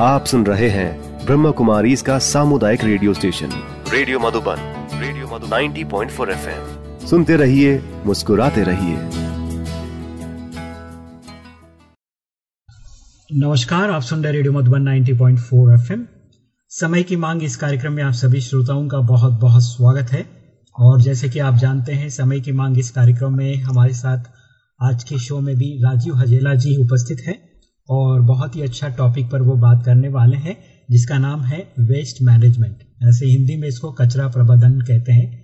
आप सुन रहे हैं ब्रह्म कुमारी इसका सामुदायिक radio station. Radio Madhuban radio Madhu 90.4 FM. सुनते रहिए मुस्कुराते रहिए। नमस्कार आप सुन रहे रेडियो मधुबन 90.4 एफएम। समय की मांग इस कार्यक्रम में आप सभी श्रोताओं का बहुत बहुत स्वागत है। और जैसे कि आप जानते हैं समय की मांग इस कार्यक्रम में हमारे साथ आज के शो में भी राजीव हजेला जी उपस्थित है। और बहुत ही अच्छा टॉपिक पर वो बात करने वाले हैं, जिसका नाम है वेस्ट मैनेजमेंट ऐसे हिंदी में इसको कचरा प्रबंधन कहते हैं,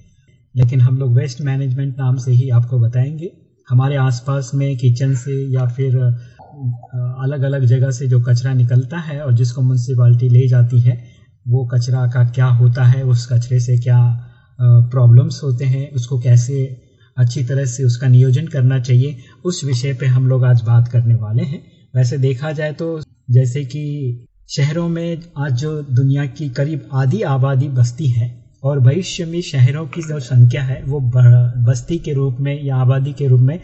लेकिन हम लोग वेस्ट मैनेजमेंट नाम से ही आपको बताएँगे। हमारे आसपास में किचन से या फिर अलग अलग जगह से जो कचरा निकलता है और जिसको म्यूनसिपाल्टी ले जाती है, वो कचरा का क्या होता है, उस कचरे से क्या प्रॉब्लम्स होते हैं, उसको कैसे अच्छी तरह से उसका नियोजन करना चाहिए, उस विषय पे हम लोग आज बात करने वाले हैं। वैसे देखा जाए तो जैसे कि शहरों में आज जो दुनिया की करीब आधी आबादी बस्ती है और भविष्य में शहरों की जो संख्या है वो बस्ती के रूप में या आबादी के रूप में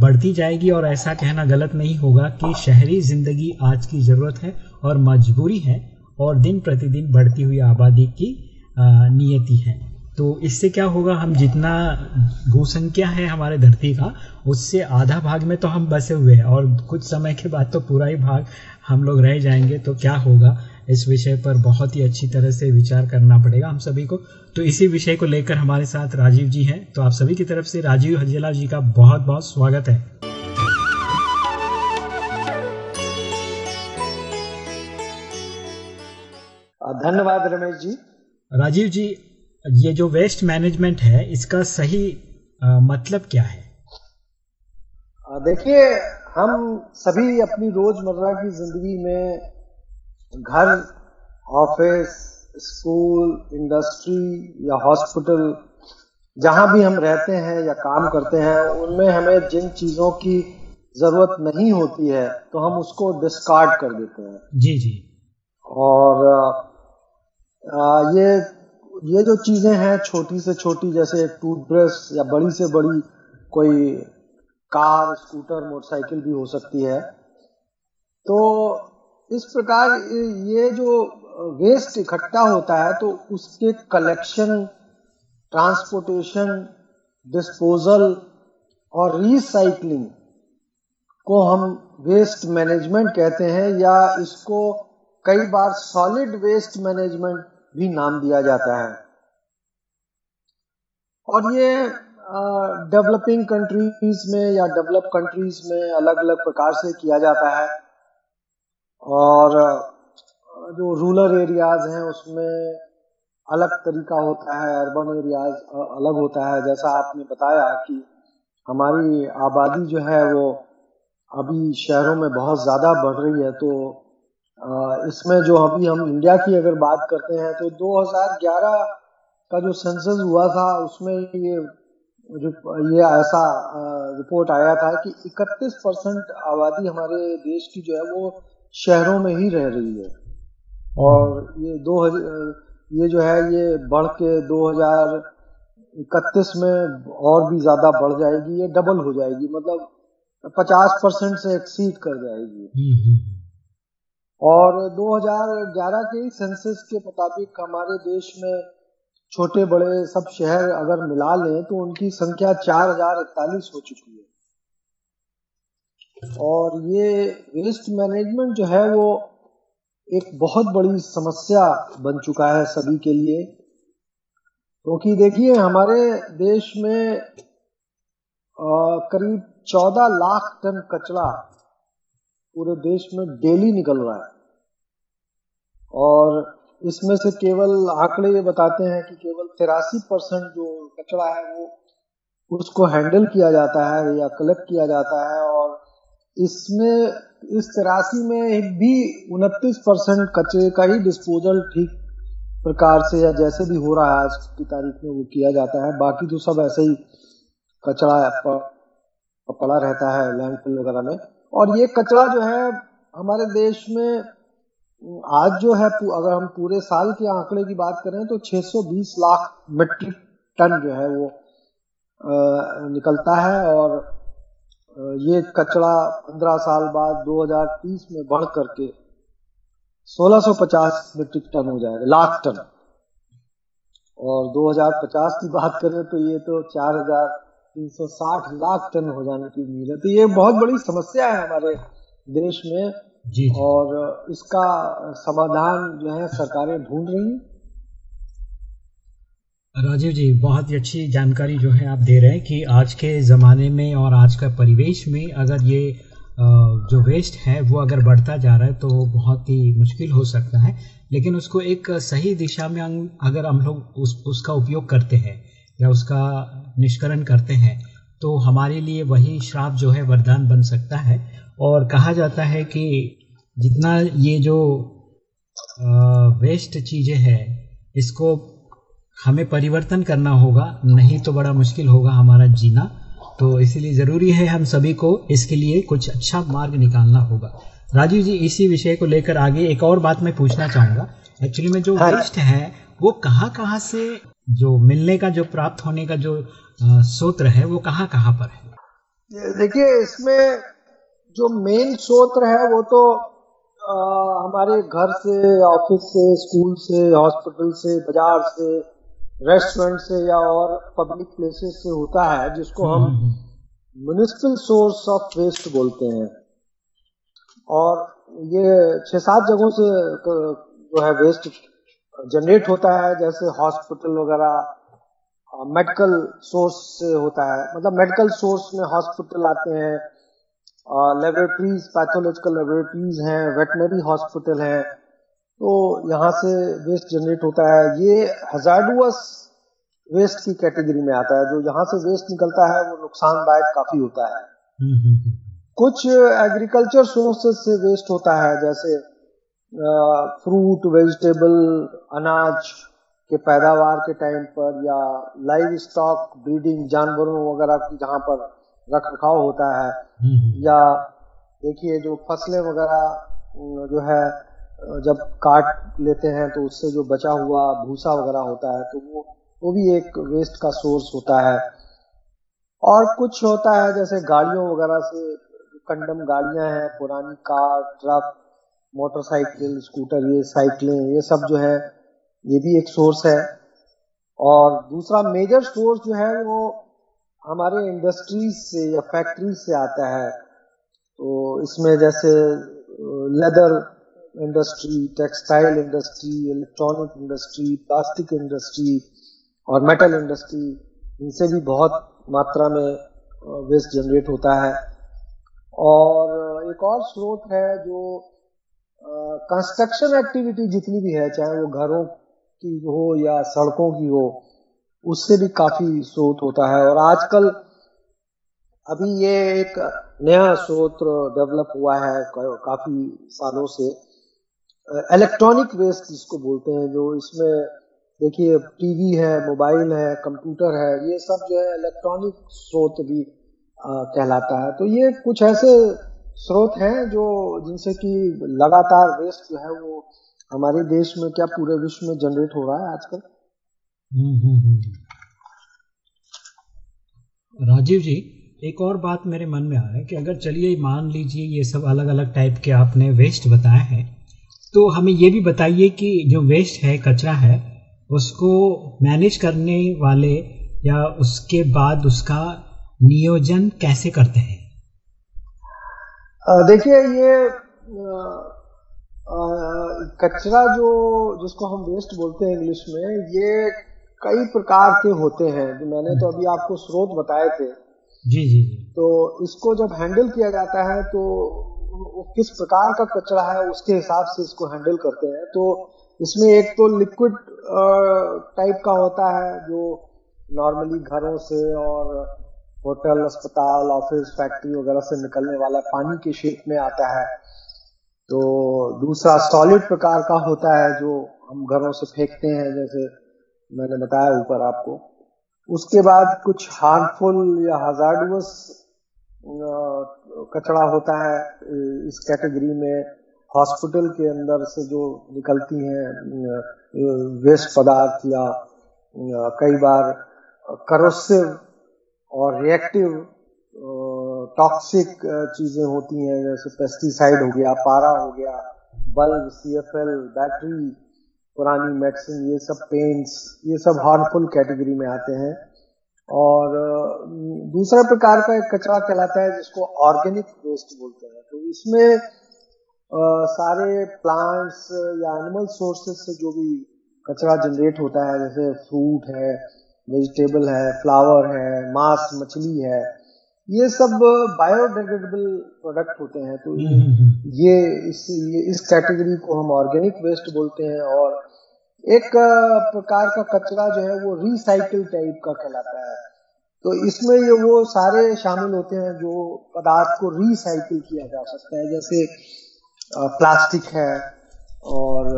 बढ़ती जाएगी और ऐसा कहना गलत नहीं होगा कि शहरी ज़िंदगी आज की ज़रूरत है और मजबूरी है और दिन प्रतिदिन बढ़ती हुई आबादी की नियति है। तो इससे क्या होगा हम जितना भूसंख्या है हमारे धरती का उससे आधा भाग में तो हम बसे हुए हैं। और कुछ समय के बाद तो पूरा ही भाग हम लोग रह जाएँगे तो क्या होगा? इस विषय पर बहुत ही अच्छी तरह से विचार करना पड़ेगा हम सभी को। तो इसी विषय को लेकर हमारे साथ राजीव जी हैं। तो आप सभी की तरफ़ से राजीव हजेला जी का बहुत बहुत स्वागत है। धन्यवाद रमेश जी। राजीव जी ये जो वेस्ट मैनेजमेंट है इसका सही आ, मतलब क्या है? देखिए हम सभी अपनी रोज़मर्रा की ज़िंदगी में घर ऑफ़िस स्कूल इंडस्ट्री या हॉस्पिटल जहाँ भी हम रहते हैं या काम करते हैं उनमें हमें जिन चीज़ों की ज़रूरत नहीं होती है तो हम उसको डिस्कार्ड कर देते हैं। जी जी। और आ, ये ये जो चीज़ें हैं, छोटी से छोटी, जैसे टूथब्रश या बड़ी से बड़ी कोई कार स्कूटर मोटरसाइकिल भी हो सकती है। तो इस प्रकार ये जो वेस्ट इकट्ठा होता है तो उसके कलेक्शन ट्रांसपोर्टेशन डिस्पोजल और रिसाइकलिंग को हम वेस्ट मैनेजमेंट कहते हैं, या इसको कई बार सॉलिड वेस्ट मैनेजमेंट भी नाम दिया जाता है। और ये डेवलपिंग कंट्रीज़ में या डेवलप कंट्रीज़ में अलग अलग प्रकार से किया जाता है। और, जो रूरल एरियाज़ हैं, उसमें अलग तरीका होता है अर्बन एरियाज़ अलग होता है। जैसा आपने बताया कि हमारी आबादी जो है, वो अभी शहरों में बहुत ज़्यादा बढ़ रही है तो इसमें जो अभी हम इंडिया की अगर बात करते हैं तो 2011 का जो सेंसस हुआ था, उसमें ये ये ऐसा रिपोर्ट आया था कि 31 परसेंट आबादी हमारे देश की जो है वो शहरों में ही रह रही है। और ये दो ये जो है, ये बढ़ के 2031 में और भी ज़्यादा बढ़ जाएगी, ये डबल हो जाएगी मतलब 50 परसेंट से एक्सीड कर जाएगी। और 2011 के सेंसस के मुताबिक हमारे देश में छोटे बड़े सब शहर अगर मिला लें तो उनकी संख्या चार हज़ार इकतालीस हो चुकी है। और ये वेस्ट मैनेजमेंट जो है, वो एक बहुत बड़ी समस्या बन चुका है सभी के लिए। क्योंकि तो देखिए, हमारे देश में करीब चौदह लाख टन कचरा पूरे देश में डेली निकल रहा है। और इसमें से केवल आंकड़े ये बताते हैं कि केवल तिरासी परसेंट जो कचरा है वो उसको हैंडल किया जाता है या कलेक्ट किया जाता है और इसमें, इस तिरासी में भी उनतीस परसेंट कचरे का ही डिस्पोजल ठीक प्रकार से या जैसे भी हो रहा है आज की तारीख में वो किया जाता है। बाकी तो सब ऐसे ही कचरा पड़ा रहता है लैंडफिल वगैरह में। और ये कचरा जो है, हमारे देश में, आज जो है अगर हम पूरे साल के आंकड़े की बात करें तो 620 लाख मीट्रिक टन जो है वो निकलता है और ये कचरा 15 साल बाद 2030 में बढ़ करके 1650 मीट्रिक टन हो जाएगा, लाख टन। और 2050 की बात करें तो ये तो 4360 लाख टन हो जाने की उम्मीद है। तो ये बहुत बड़ी समस्या है हमारे देश में। जी, जी। और इसका समाधान जो है सरकारें ढूंढ रही राजीव जी बहुत ही अच्छी जानकारी जो है आप दे रहे हैं कि आज के ज़माने में और आज का परिवेश में अगर ये जो वेस्ट है वो अगर बढ़ता जा रहा है तो बहुत ही मुश्किल हो सकता है। लेकिन उसको एक सही दिशा में अगर हम लोग उस उसका उपयोग करते हैं या उसका निष्करण करते हैं तो हमारे लिए वही श्राप जो है वरदान बन सकता है। और कहा जाता है कि जितना ये जो वेस्ट चीज़ें हैं इसको हमें परिवर्तन करना होगा नहीं तो बड़ा मुश्किल होगा हमारा जीना। तो इसीलिए ज़रूरी है हम सभी को इसके लिए कुछ अच्छा मार्ग निकालना होगा। राजीव जी इसी विषय को लेकर आगे एक और बात मैं पूछना चाहूँगा। एक्चुअली में जो वेस्ट हाँ। है वो कहाँ कहाँ से जो मिलने का जो प्राप्त होने का जो सूत्र है वो कहाँ कहाँ पर है? देखिए इसमें जो मेन सूत्र है वो तो आ, हमारे घर से ऑफ़िस से स्कूल से हॉस्पिटल से बाज़ार से रेस्टोरेंट से या और पब्लिक प्लेसेस से होता है जिसको हम म्यूनिसिपल सोर्स ऑफ़ वेस्ट बोलते हैं। और ये छह सात जगहों से जो है वेस्ट जनरेट होता है जैसे हॉस्पिटल वगैरह मेडिकल सोर्स से होता है। मतलब मेडिकल सोर्स में हॉस्पिटल आते हैं लेबोरेटरीज पैथोलॉजिकल लेबोरेटरीज हैं वेटनरी हॉस्पिटल हैं। तो यहाँ से वेस्ट जनरेट होता है। ये हजारडुअस वेस्ट की कैटेगरी में आता है। जो यहाँ से वेस्ट निकलता है वो नुकसानदायक काफ़ी होता है। हम्म, हम्म, हम्म। कुछ एग्रीकल्चर सोर्सेज से वेस्ट होता है जैसे फ्रूट वेजिटेबल अनाज के पैदावार के टाइम पर या लाइव स्टॉक ब्रीडिंग जानवरों वगैरह की जहाँ पर रख रखाव होता है या देखिए जो फ़सलें वगैरह जो है जब काट लेते हैं तो उससे जो बचा हुआ भूसा वगैरह होता है तो वो वो भी एक वेस्ट का सोर्स होता है। और कुछ होता है जैसे गाड़ियों वगैरह से कंडम गाड़ियाँ हैं पुरानी कार ट्रक मोटरसाइकिल स्कूटर ये साइकिलें ये सब जो है ये भी एक सोर्स है। और दूसरा मेजर सोर्स जो है वो हमारे इंडस्ट्रीज़ से या फैक्ट्रीज से आता है। तो इसमें जैसे leather industry textile industry electronic industry plastic industry और मेटल इंडस्ट्री इनसे भी बहुत मात्रा में वेस्ट जनरेट होता है। और एक और स्रोत है जो कंस्ट्रक्शन एक्टिविटी जितनी भी है, चाहे वो घरों की हो या सड़कों की हो उससे भी काफ़ी स्रोत होता है। और आजकल अभी ये एक नया स्रोत डेवलप हुआ है काफ़ी सालों से। इलेक्ट्रॉनिक वेस्ट जिसको बोलते हैं जो इसमें देखिए टीवी है मोबाइल है कंप्यूटर है ये सब जो है इलेक्ट्रॉनिक स्रोत भी आ, कहलाता है। तो ये कुछ ऐसे स्रोत हैं जो जिनसे कि लगातार वेस्ट जो है वो हमारे देश में क्या पूरे विश्व में जनरेट हो रहा है आजकल हम्म, हम्म, हम्म। राजीव जी एक और बात मेरे मन में आ रहा है कि अगर चलिए मान लीजिए ये सब अलग अलग टाइप के आपने वेस्ट बताए हैं तो हमें ये भी बताइए कि जो वेस्ट है कचरा है उसको मैनेज करने वाले या उसके बाद उसका नियोजन कैसे करते हैं देखिए ये कचरा जो जिसको हम वेस्ट बोलते हैं इंग्लिश में ये कई प्रकार के होते हैं। जो मैंने तो अभी आपको स्रोत बताए थे। जी जी जी। तो इसको जब हैंडल किया जाता है तो किस प्रकार का कचरा है उसके हिसाब से इसको हैंडल करते हैं। तो इसमें एक तो लिक्विड टाइप का होता है जो नॉर्मली घरों से और होटल अस्पताल ऑफ़िस फैक्ट्री वगैरह से निकलने वाला पानी के शेप में आता है। तो दूसरा सॉलिड प्रकार का होता है जो हम घरों से फेंकते हैं, जैसे मैंने बताया ऊपर आपको। उसके बाद कुछ हार्मफुल या हजार्डस कचरा होता है, इस कैटेगरी में हॉस्पिटल के अंदर से जो निकलती हैं वेस्ट पदार्थ या कई बार करोसिव और रिएक्टिव टॉक्सिक चीज़ें होती हैं जैसे पेस्टिसाइड हो गया पारा हो गया bulb C F L battery पुरानी मेडिसिन ये सब पेंट्स ये सब हार्मफुल कैटेगरी में आते हैं। और दूसरा प्रकार का एक कचरा कहलाता है जिसको ऑर्गेनिक वेस्ट बोलते हैं। तो इसमें आ, सारे प्लांट्स या एनिमल सोर्सेस से जो भी कचरा जनरेट होता है जैसे फ्रूट है वेजिटेबल है फ्लावर है मांस मछली है ये सब बायोडिग्रेडेबल प्रोडक्ट होते हैं तो हम्म, हम्म, हम्म। ये इस ये इस कैटेगरी को हम ऑर्गेनिक वेस्ट बोलते हैं और एक प्रकार का कचरा जो है वो रिसाइकिल टाइप का कहलाता है तो इसमें ये वो सारे शामिल होते हैं जो पदार्थ को रिसाइकिल किया जा सकता है जैसे प्लास्टिक है और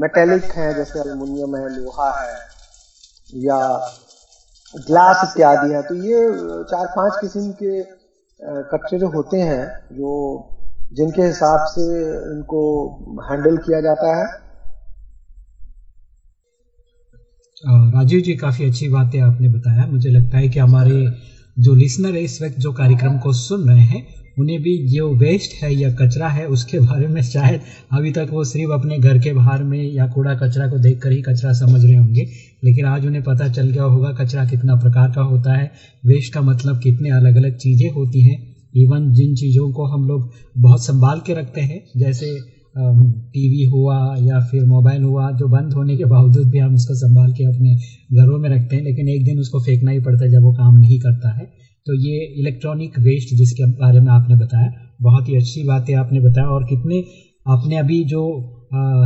मेटेलिक है जैसे अल्युमिनियम है लोहा है या ग्लास इत्यादि है तो ये चार पाँच किस्म के कचरे जो होते हैं, जो, जिनके हिसाब से इनको हैंडल किया जाता है। राजीव जी, काफ़ी अच्छी बातें आपने बताया। मुझे लगता है कि हमारे जो लिसनर है, इस वक्त जो कार्यक्रम को सुन रहे हैं, उन्हें भी जो वेस्ट है या कचरा है, उसके बारे में शायद अभी तक वो सिर्फ़ अपने घर के बाहर में या कूड़ा कचरा को देखकर ही कचरा समझ रहे होंगे। लेकिन आज उन्हें पता चल गया होगा कचरा कितना प्रकार का होता है, वेस्ट का मतलब कितने अलग अलग चीज़ें होती हैं। इवन जिन चीज़ों को हम लोग बहुत संभाल के रखते हैं, जैसे टीवी हुआ या फिर मोबाइल हुआ, जो बंद होने के बावजूद भी हम उसको संभाल के अपने घरों में रखते हैं, लेकिन एक दिन उसको फेंकना ही पड़ता है जब वो काम नहीं करता है। तो ये इलेक्ट्रॉनिक वेस्ट जिसके बारे में आपने बताया, बहुत ही अच्छी बात आपने बताया और कितने आपने अभी जो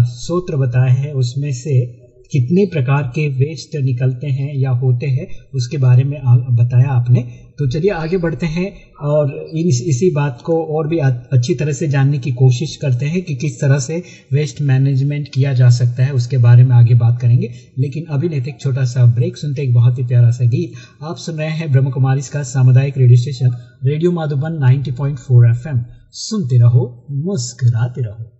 सूत्र बताए हैं उसमें से कितने प्रकार के वेस्ट निकलते हैं या होते हैं, उसके बारे में बताया आपने। तो चलिए आगे बढ़ते हैं और इस, इसी बात को और भी अच्छी तरह से जानने की कोशिश करते हैं कि किस तरह से वेस्ट मैनेजमेंट किया जा सकता है, उसके बारे में आगे बात करेंगे। लेकिन अभी लेते एक छोटा सा ब्रेक सुनते, एक बहुत ही प्यारा सा गीत। आप सुन रहे हैं ब्रह्म कुमारी का सामुदायिक radio station radio Madhuban 90.4 FM. सुनते रहो, मुस्कुराते रहो।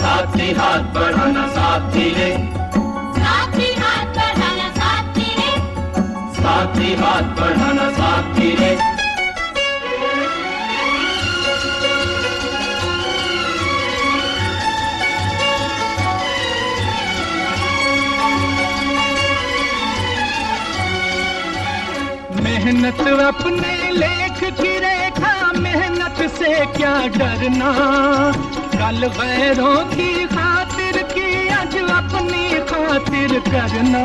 साथी हाथ बढ़ाना साथी रे। साथी हाथ बढ़ाना साथी रे। साथी हाथ बढ़ाना साथी रे। मेहनत अपने लेख की से क्या डरना? कल बैरों की खातिर की आज अपनी खातिर करना?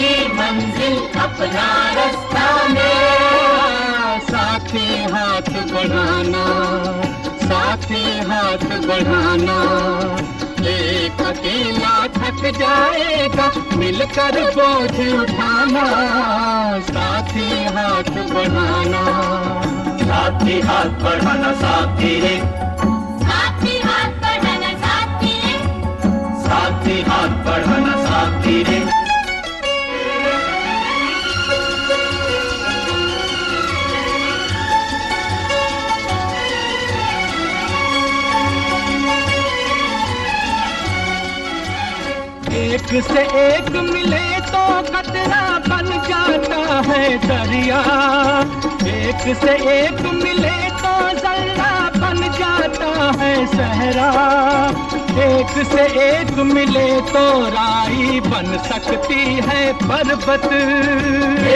की मंजिल अपना रास्ता साथी हाथ बढ़ाना, साथी हाथ बढ़ाना। एक अकेला थक जाएगा, मिलकर बोझ उठाना। साथी हाथ बढ़ाना। साथी हाथ बढ़ाना, साथी। रे साथी हाथ बढ़ाना, साथी। रे साथी हाथ बढ़ाना, साथी। रे एक से एक मिले तो कतरा बन जाता है दरिया। एक से एक मिले तो जल्ला बन जाता है सहरा। एक से एक मिले तो राई बन सकती है पर्वत।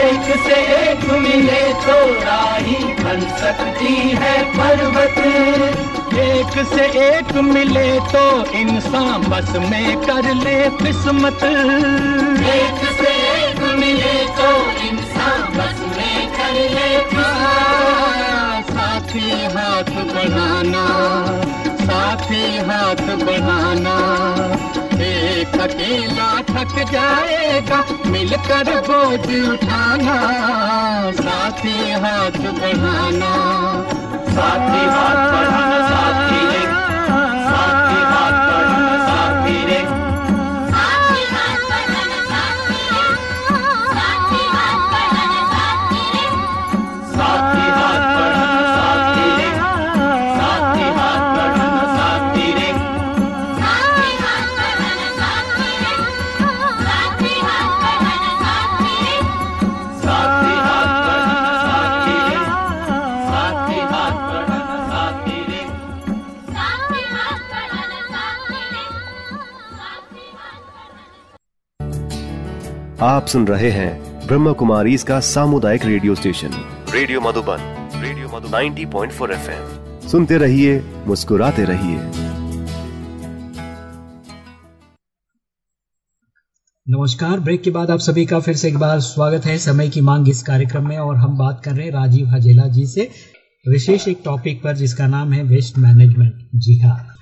एक से एक मिले तो राई बन सकती है पर्वत। एक से एक मिले तो इंसान बस में कर ले किस्मत। एक से एक मिले तो इंसान बस में कर ले साथी हाथ बढ़ाना साथी हाथ बढ़ाना। एक अकेला थक जाएगा मिलकर बोझ उठाना। साथी हाथ बढ़ाना। साथी हाथ बढ़ाना साथी रे आप सुन रहे हैं ब्रह्म कुमारी इसका सामुदायिक radio station. Radio Madhuban radio Madhu 90.4 FM. सुनते रहिए मुस्कुराते रहिए। नमस्कार ब्रेक के बाद आप सभी का फिर से एक बार स्वागत है। समय की मांग इस कार्यक्रम में और हम बात कर रहे हैं राजीव हजेला जी से। विशेष एक टॉपिक पर जिसका नाम है वेस्ट मैनेजमेंट जी हाँ।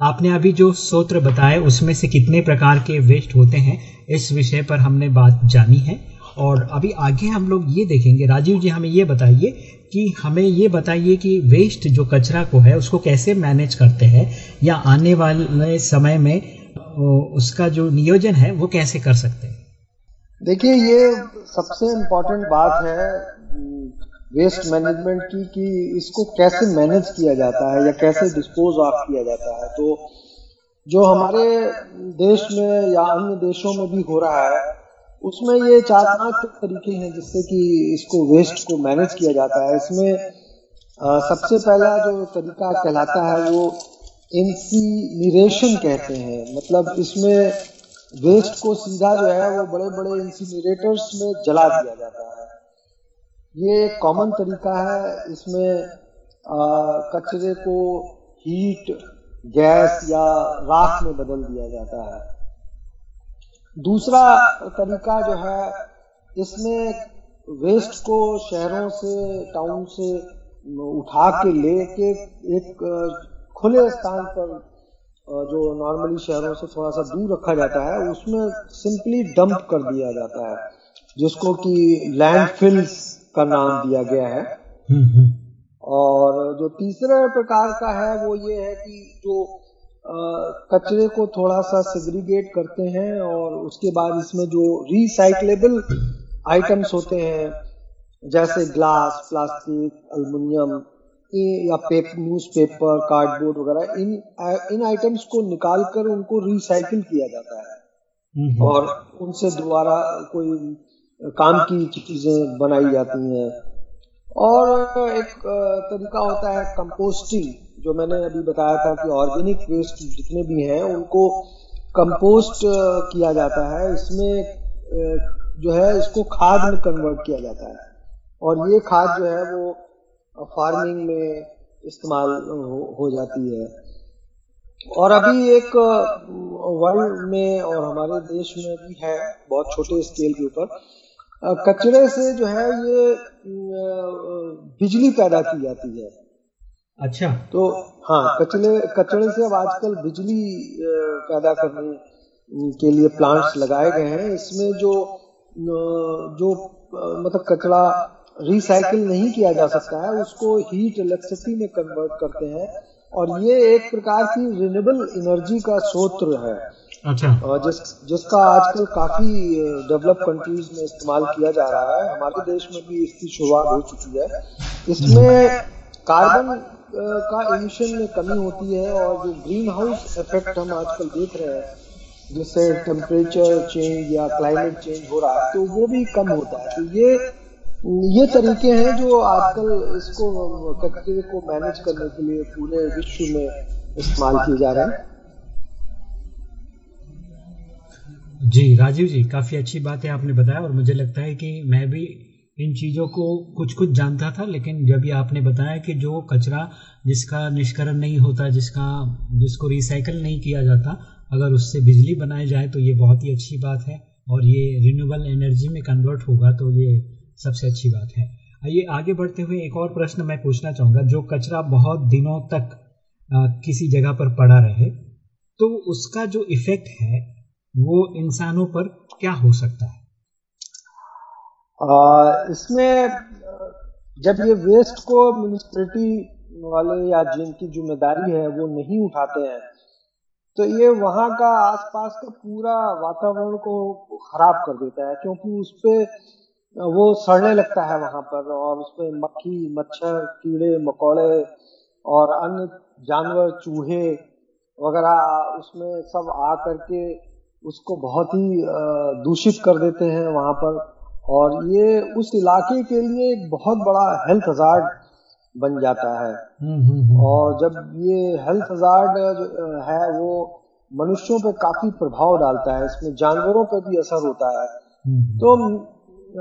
आपने अभी जो सूत्र बताए उसमें से कितने प्रकार के वेस्ट होते हैं, इस विषय पर हमने बात जानी है। और अभी आगे हम लोग ये देखेंगे। राजीव जी, हमें ये बताइए कि हमें ये बताइए कि वेस्ट जो कचरा को है, उसको कैसे मैनेज करते हैं, या आने वाले समय में उसका जो नियोजन है, वो कैसे कर सकते हैं? देखिए, ये सबसे इम्पोर्टेंट बात है वेस्ट मैनेजमेंट की कि इसको कैसे मैनेज किया जाता है या कैसे डिस्पोज ऑफ़ किया जाता है। तो जो हमारे देश में या अन्य देशों में भी हो रहा है उसमें ये चार पाँच तरीके हैं जिससे कि इसको वेस्ट को मैनेज किया जाता है। इसमें अ, सबसे पहला जो तरीका कहलाता है वो इंसीनिरेशन कहते हैं। मतलब इसमें वेस्ट को सीधा जो है वो बड़े बड़े इंसिनरेटर्स में जला दिया जाता है। ये कॉमन तरीका है, इसमें कचरे को हीट गैस या राख में बदल दिया जाता है। दूसरा तरीका जो है, इसमें वेस्ट को शहरों से टाउन से उठा के लेके एक खुले स्थान पर जो नॉर्मली शहरों से थोड़ा सा दूर रखा जाता है, उसमें सिंपली डंप कर दिया जाता है, जिसको कि लैंडफिल्स का नाम दिया गया है। हम्म, हम्म, और जो तीसरे प्रकार का है वो ये है कि जो कचरे को थोड़ा सा सेग्रीगेट करते हैं और उसके बाद इसमें जो रिसाइकलेबल आइटम्स होते हैं जैसे ग्लास प्लास्टिक अल्मुनियम ये- पेप, न्यूज़पेपर कार्डबोर्ड वगैरह इन इन आइटम्स को निकाल कर उनको रिसाइकिल किया जाता है। हम्म, और उनसे दोबारा कोई काम की चीज़ें बनाई जाती हैं। और एक तरीका होता है कंपोस्टिंग जो मैंने अभी बताया था कि ऑर्गेनिक वेस्ट जितने भी हैं उनको कंपोस्ट किया जाता है। इसमें जो है इसको खाद में कन्वर्ट किया जाता है। और ये खाद जो है वो फ़ार्मिंग में इस्तेमाल हो, हो जाती है। और अभी एक वर्ल्ड में और हमारे देश में भी है बहुत छोटे स्केल के ऊपर। कचरे से जो है ये बिजली पैदा की जाती है। अच्छा। तो हाँ कचरे कचरे से अब आजकल बिजली पैदा करने के लिए प्लांट्स लगाए गए हैं। इसमें जो जो मतलब कचरा रिसाइकिल नहीं किया जा सकता है उसको हीट इलेक्ट्रिसिटी में कन्वर्ट करते हैं। और ये एक प्रकार की रिन्यूएबल एनर्जी का स्रोत है। अच्छा। और जिस, जिसका आजकल काफ़ी डेवलप कंट्रीज़ में इस्तेमाल किया जा रहा है, हमारे देश में भी इसकी शुरुआत हो चुकी है। इसमें कार्बन का एमिशन में कमी होती है और जो ग्रीन हाउस इफ़ेक्ट हम आजकल देख रहे हैं, जिससे टेम्परेचर चेंज या क्लाइमेट चेंज हो रहा है तो वो भी कम होता है। तो ये ये तरीके हैं जो आजकल इसको कचरे को मैनेज करने के लिए पूरे विश्व में इस्तेमाल किए जा रहे हैं। जी राजीव जी काफ़ी अच्छी बात है आपने बताया और मुझे लगता है कि मैं भी इन चीज़ों को कुछ कुछ जानता था लेकिन जब ये आपने बताया कि जो कचरा जिसका निष्करण नहीं होता जिसका जिसको रिसाइकल नहीं किया जाता अगर उससे बिजली बनाई जाए तो ये बहुत ही अच्छी बात है और ये रिन्यूएबल एनर्जी में कन्वर्ट होगा तो ये सबसे अच्छी बात है। आइए आगे बढ़ते हुए एक और प्रश्न मैं पूछना चाहूँगा। जो कचरा बहुत दिनों तक अ, किसी जगह पर पड़ा रहे तो उसका जो इफ़ेक्ट है वो इंसानों पर क्या हो सकता है? आ, इसमें जब ये वेस्ट को म्यूनिसपैलिटी वाले या जिनकी ज़िम्मेदारी है वो नहीं उठाते हैं तो ये वहाँ का आसपास का पूरा वातावरण को खराब कर देता है क्योंकि उस पे वो सड़ने लगता है वहाँ पर और उसमें मक्खी मच्छर कीड़े मकोड़े और अन्य जानवर चूहे वगैरह उसमें सब आ करके उसको बहुत ही दूषित कर देते हैं वहाँ पर। और ये उस इलाके के लिए एक बहुत बड़ा हेल्थ हजार्ड बन जाता है। हम्म, हम्म, हम्म। और जब ये हेल्थ हजार्ड है वो मनुष्यों पे काफ़ी प्रभाव डालता है। इसमें जानवरों पे भी असर होता है। तो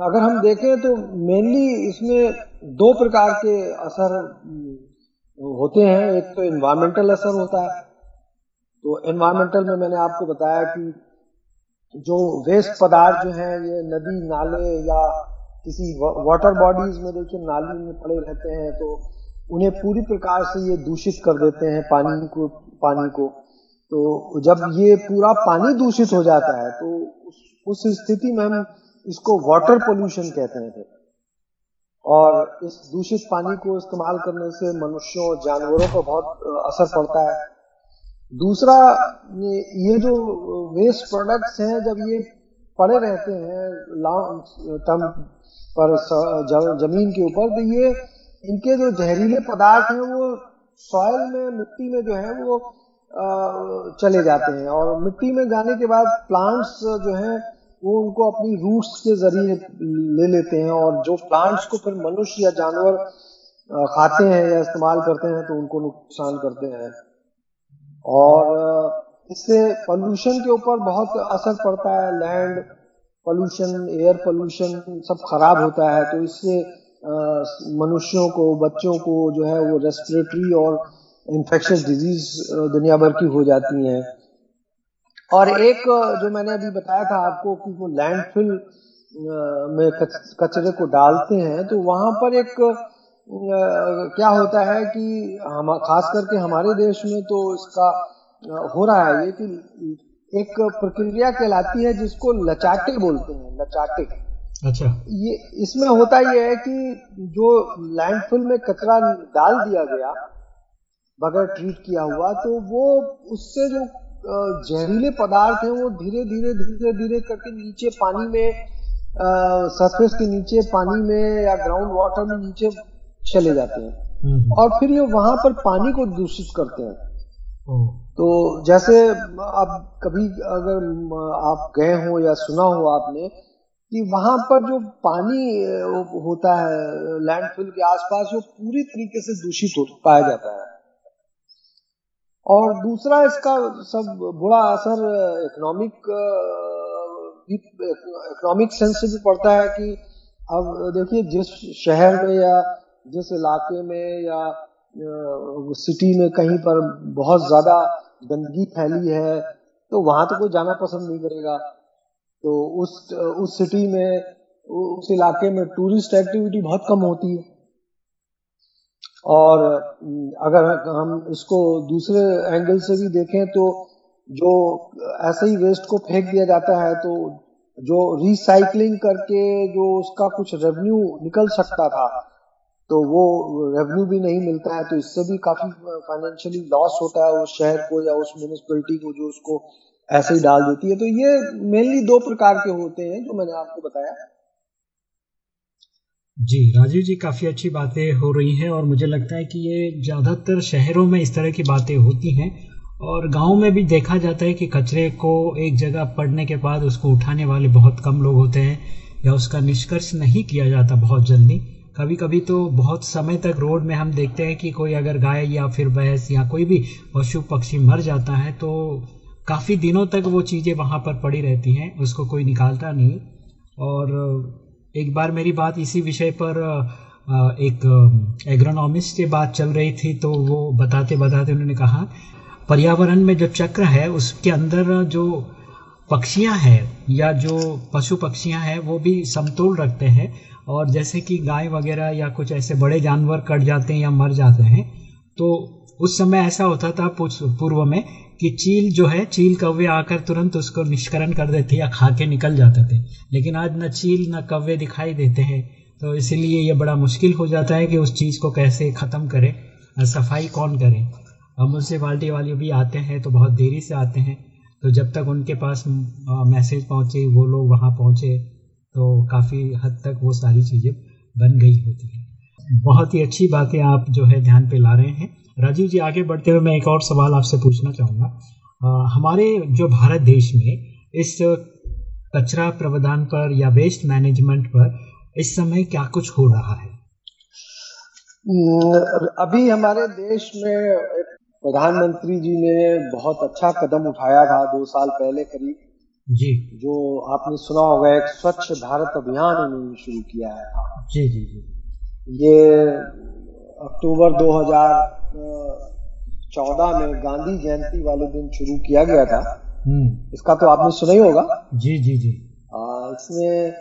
अगर हम देखें तो मेनली इसमें दो प्रकार के असर होते हैं। एक तो इन्वायरमेंटल असर होता है। तो इन्वायरमेंटल में मैंने आपको बताया कि जो वेस्ट पदार्थ जो है ये नदी नाले या किसी वाटर बॉडीज में देखिए नाली में पड़े रहते हैं तो उन्हें पूरी प्रकार से ये दूषित कर देते हैं पानी को पानी को। तो जब ये पूरा पानी दूषित हो जाता है तो उस, स्थिति में हम इसको वाटर पोल्यूशन कहते हैं और इस दूषित पानी को इस्तेमाल करने से मनुष्यों जानवरों पर बहुत असर पड़ता है। दूसरा ये, जो वेस्ट प्रोडक्ट्स हैं जब ये पड़े रहते हैं लॉन्ग टर्म पर ज़मीन के ऊपर तो ये इनके जो जहरीले पदार्थ हैं वो सॉइल में मिट्टी में जो है वो चले जाते हैं। और मिट्टी में जाने के बाद प्लांट्स जो हैं वो उनको अपनी रूट्स के ज़रिए ले लेते हैं। और जो प्लांट्स को फिर मनुष्य या जानवर खाते हैं या इस्तेमाल करते हैं तो उनको नुकसान करते हैं। और इससे पोल्यूशन के ऊपर बहुत असर पड़ता है लैंड पोल्यूशन एयर पोल्यूशन सब खराब होता है तो इससे मनुष्यों को, बच्चों को जो है वो रेस्पिरेटरी और इन्फेक्शस डिज़ीज़ दुनिया भर की हो जाती हैं। और एक जो मैंने अभी बताया था आपको कि वो लैंडफिल में कचरे को डालते हैं तो वहाँ पर एक क्या होता है कि हम खास करके हमारे देश में तो इसका हो रहा है ये कि एक प्रक्रिया कहलाती है जिसको लचाटे बोलते हैं लचाटे। अच्छा। ये इसमें होता ये है कि जो लैंडफिल में कचरा डाल दिया गया बगैर ट्रीट किया हुआ तो वो उससे जो जहरीले पदार्थ हैं वो धीरे धीरे धीरे धीरे करके नीचे पानी में सरफेस के नीचे पानी में या ग्राउंड वाटर में नीचे चले जाते हैं। हम्म, और फिर ये वहाँ पर पानी को दूषित करते हैं। तो जैसे अब कभी अगर आप गए हो या सुना हो आपने कि वहाँ पर जो पानी होता है लैंडफिल के आसपास वो पूरी तरीके से दूषित हो पाया जाता है। और दूसरा इसका सब बुरा असर इकोनॉमिक इकोनॉमिक सेंस से भी पड़ता है कि अब देखिए जिस शहर में या जिस इलाके में या सिटी में कहीं पर बहुत ज़्यादा गंदगी फैली है तो वहाँ तो कोई जाना पसंद नहीं करेगा। तो उस उस सिटी में उस इलाके में टूरिस्ट एक्टिविटी बहुत कम होती है। और, अगर हम इसको दूसरे एंगल से भी देखें तो जो ऐसे ही वेस्ट को फेंक दिया जाता है तो जो रिसाइकलिंग करके जो उसका कुछ रेवेन्यू निकल सकता था तो वो रेवेन्यू भी नहीं मिलता है तो इससे भी काफ़ी फाइनेंशियली लॉस होता है उस शहर को या उस म्यूनिसपैलिटी को जो उसको ऐसे ही डाल देती है। तो ये मेनली दो प्रकार के होते हैं जो मैंने आपको बताया। जी, राजीव जी, काफ़ी अच्छी बातें हो रही हैं और मुझे लगता है कि ये ज़्यादातर शहरों में इस तरह की बातें होती हैं और गाँव में भी देखा जाता है कि कचरे को एक जगह पड़ने के बाद उसको उठाने वाले बहुत कम लोग होते हैं या उसका निष्कर्ष नहीं किया जाता बहुत जल्दी। कभी कभी तो बहुत समय तक रोड में हम देखते हैं कि कोई अगर गाय या फिर भैंस या कोई भी पशु पक्षी मर जाता है तो काफ़ी दिनों तक वो चीज़ें वहाँ पर पड़ी रहती हैं, उसको कोई निकालता नहीं। और एक बार मेरी बात इसी विषय पर एक एग्रोनॉमिस्ट से बात चल रही थी तो वो बताते बताते उन्होंने कहा, पर्यावरण में जो चक्र है, उसके अंदर जो पक्षियाँ हैं या जो पशु पक्षियाँ हैं, वो भी समतोल रखते हैं। और जैसे कि गाय वगैरह या कुछ ऐसे बड़े जानवर कट जाते हैं या मर जाते हैं तो उस समय ऐसा होता था पूर्व में कि चील जो है, चील कौवे आकर तुरंत उसको निष्करण कर देते या खा के निकल जाते थे। लेकिन आज न चील, न कौवे दिखाई देते हैं तो इसीलिए ये बड़ा मुश्किल हो जाता है कि उस चीज़ को कैसे ख़त्म करें, सफ़ाई कौन करे। अब म्यूनसिपाल्टी वाले भी आते हैं तो बहुत देरी से आते हैं तो जब तक उनके पास मैसेज पहुँचे, वो लोग वहाँ पहुँचे तो काफ़ी हद तक वो सारी चीज़ें बन गई होती हैं। बहुत ही अच्छी बातें आप जो है ध्यान पे ला रहे हैं। राजीव जी, आगे बढ़ते हुए मैं एक और सवाल आपसे पूछना चाहूँगा। हमारे जो भारत देश में इस कचरा प्रबंधन पर या वेस्ट मैनेजमेंट पर इस समय क्या कुछ हो रहा है? अभी हमारे देश में प्रधानमंत्री जी ने बहुत अच्छा कदम उठाया था दो साल पहले करीब। जी। जो आपने सुना होगा एक स्वच्छ भारत अभियान उन्होंने शुरू किया है। था जी जी जी। ये अक्टूबर 2014 में गांधी जयंती वाले दिन शुरू किया गया था। हम्म। इसका तो आपने सुना ही होगा। जी जी जी। आ, इसमें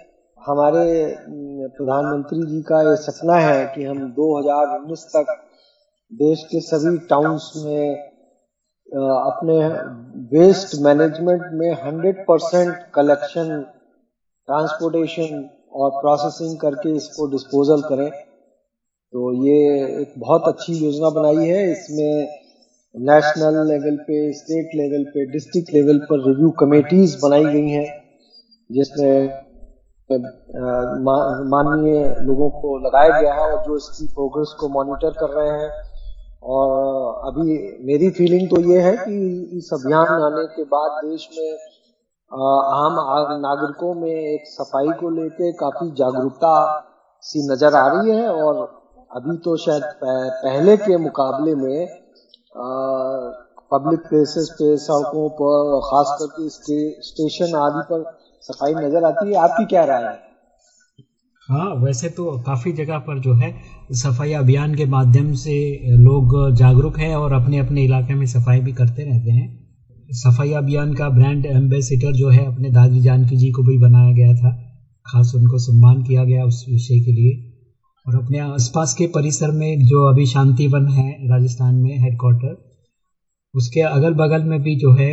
हमारे प्रधानमंत्री जी का ये सपना है कि हम 2019 तक देश के सभी टाउन्स में अपने वेस्ट मैनेजमेंट में 100 परसेंट कलेक्शन ट्रांसपोर्टेशन और प्रोसेसिंग करके इसको डिस्पोजल करें। तो ये एक बहुत अच्छी योजना बनाई है। इसमें नेशनल लेवल पे स्टेट लेवल पे डिस्ट्रिक्ट लेवल पर रिव्यू कमेटीज बनाई गई हैं, जिसमें माननीय लोगों को लगाया गया है और जो इसकी प्रोग्रेस को मॉनिटर कर रहे हैं और अभी मेरी फीलिंग तो ये है कि इस अभियान आने के बाद देश में आम नागरिकों में एक सफ़ाई को लेके काफ़ी जागरूकता सी नज़र आ रही है और अभी तो शायद पहले के मुकाबले में पब्लिक प्लेसेस पे सड़कों पर खास करके स्टे, स्टेशन आदि पर सफ़ाई नज़र आती है। आपकी क्या राय है? हाँ वैसे तो काफ़ी जगह पर जो है, सफ़ाई अभियान के माध्यम से लोग जागरूक हैं और अपने अपने इलाके में सफ़ाई भी करते रहते हैं। सफ़ाई अभियान का ब्रांड एम्बेसिडर जो है, अपने दादी जानकी जी को भी बनाया गया था। खास उनको सम्मान किया गया उस विषय के लिए। और अपने आसपास के परिसर में जो अभी शांतिवन है, राजस्थान में हेडक्वार्टर उसके अगल बगल में भी जो है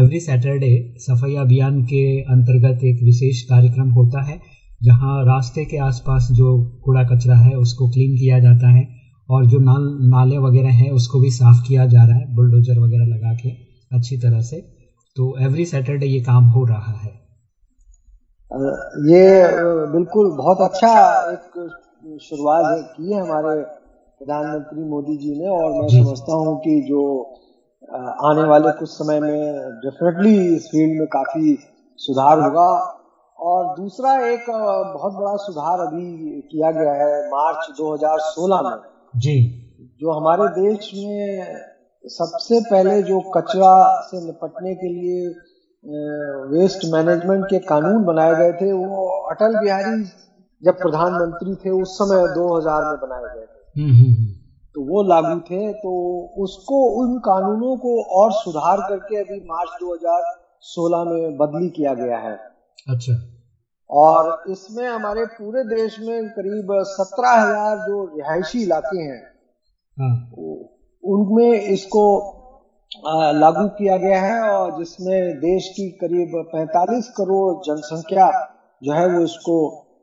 एवरी सैटरडे सफ़ाई अभियान के अंतर्गत एक विशेष कार्यक्रम होता है। जहाँ रास्ते के आसपास जो कूड़ा कचरा है उसको क्लीन किया जाता है और जो नाल नाले वगैरह हैं उसको भी साफ़ किया जा रहा है बुलडोजर वगैरह लगा के अच्छी तरह से। तो एवरी सैटरडे ये काम हो रहा है। ये बिल्कुल बहुत अच्छा एक शुरुआत है की है हमारे प्रधानमंत्री मोदी जी ने और मैं समझता हूँ कि जो आने वाले कुछ समय में डेफिनेटली इस फ़ील्ड में काफ़ी सुधार होगा। और दूसरा एक बहुत बड़ा सुधार अभी किया गया है मार्च 2016 में। जी। जो हमारे देश में सबसे पहले जो कचरा से निपटने के लिए वेस्ट मैनेजमेंट के कानून बनाए गए थे वो अटल बिहारी जब प्रधानमंत्री थे उस समय 2000 में बनाए गए थे। हम्म हम्म हम्म, तो वो लागू थे तो उसको उन कानूनों को और सुधार करके अभी मार्च 2016 में बदली किया गया है। अच्छा। और इसमें हमारे पूरे देश में करीब सत्रह हज़ार जो रिहायशी इलाके हैं हाँ। उनमें इसको लागू किया गया है और जिसमें देश की करीब 45 करोड़ जनसंख्या जो है वो इसको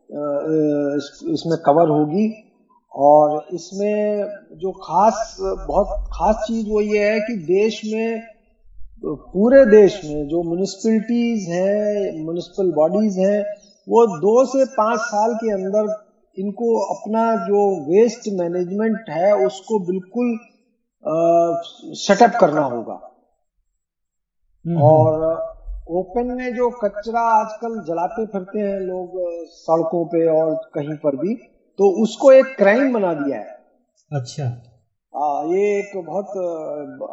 इस, इसमें कवर होगी। और इसमें जो खास बहुत खास चीज़ वो ये है कि देश में पूरे देश में जो म्यूनिसपैलिटीज हैं म्यूनिसिपल बॉडीज हैं वो दो से पाँच साल के अंदर इनको अपना जो वेस्ट मैनेजमेंट है उसको बिल्कुल सेटअप करना होगा। हम्म, और ओपन में जो कचरा आजकल जलाते फिरते हैं लोग सड़कों पे और कहीं पर भी तो उसको एक क्राइम बना दिया है। अच्छा। आ, ये एक बहुत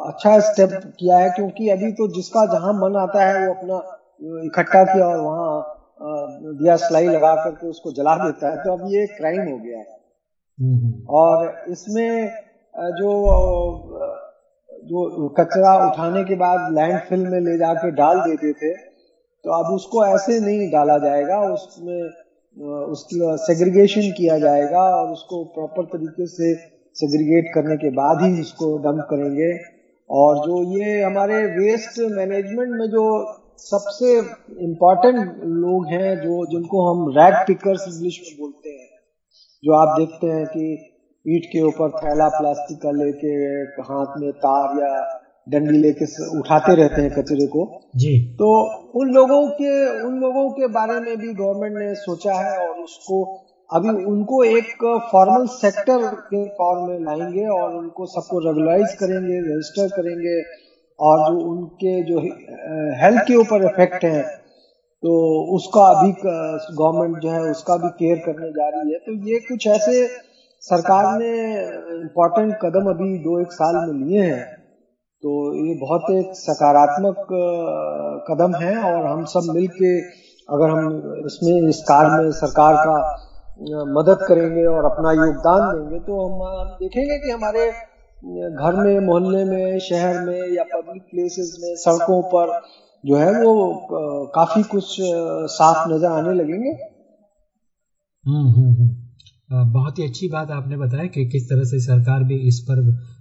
अच्छा स्टेप किया है क्योंकि अभी तो जिसका जहाँ मन आता है वो अपना इकट्ठा किया और वहाँ दिया सलाई लगा करके उसको जला देता है। तो अब ये क्राइम हो गया है। और इसमें जो जो कचरा उठाने के बाद लैंडफिल में ले जाके डाल देते थे तो अब उसको ऐसे नहीं डाला जाएगा। उसमें उसकी सेग्रीगेशन किया जाएगा और उसको प्रॉपर तरीके से सेग्रीगेट करने के बाद ही इसको डंप करेंगे। और जो ये हमारे वेस्ट मैनेजमेंट में जो सबसे इंपॉर्टेंट लोग हैं जो जिनको हम रैग पिकर्स इंग्लिश में बोलते हैं जो आप देखते हैं कि ईट के ऊपर थैला प्लास्टिक का लेके हाथ में तार या डंडी लेके उठाते रहते हैं कचरे को। जी। तो उन लोगों के उन लोगों के बारे में भी गवर्नमेंट ने सोचा है और उसको अभी उनको एक फॉर्मल सेक्टर के फॉर्म में लाएँगे और उनको सबको रेगुलाइज करेंगे रजिस्टर करेंगे और जो उनके जो हेल्थ के ऊपर इफ़ेक्ट है तो उसका अभी गवर्नमेंट जो है उसका भी केयर करने जा रही है। तो ये कुछ ऐसे सरकार ने इम्पोर्टेंट कदम अभी दो एक साल में लिए हैं। तो ये बहुत एक सकारात्मक कदम है और हम सब मिलके अगर हम इसमें, इस कार्य में सरकार का मदद करेंगे और अपना योगदान देंगे तो हम देखेंगे कि हमारे, घर में, मोहल्ले में, शहर में या पब्लिक प्लेसेस में, सड़कों पर जो है वो काफ़ी कुछ साफ़ नज़र आने लगेंगे हम्म हम्म हम्म। बहुत ही अच्छी बात आपने बताया कि किस तरह से सरकार भी इस पर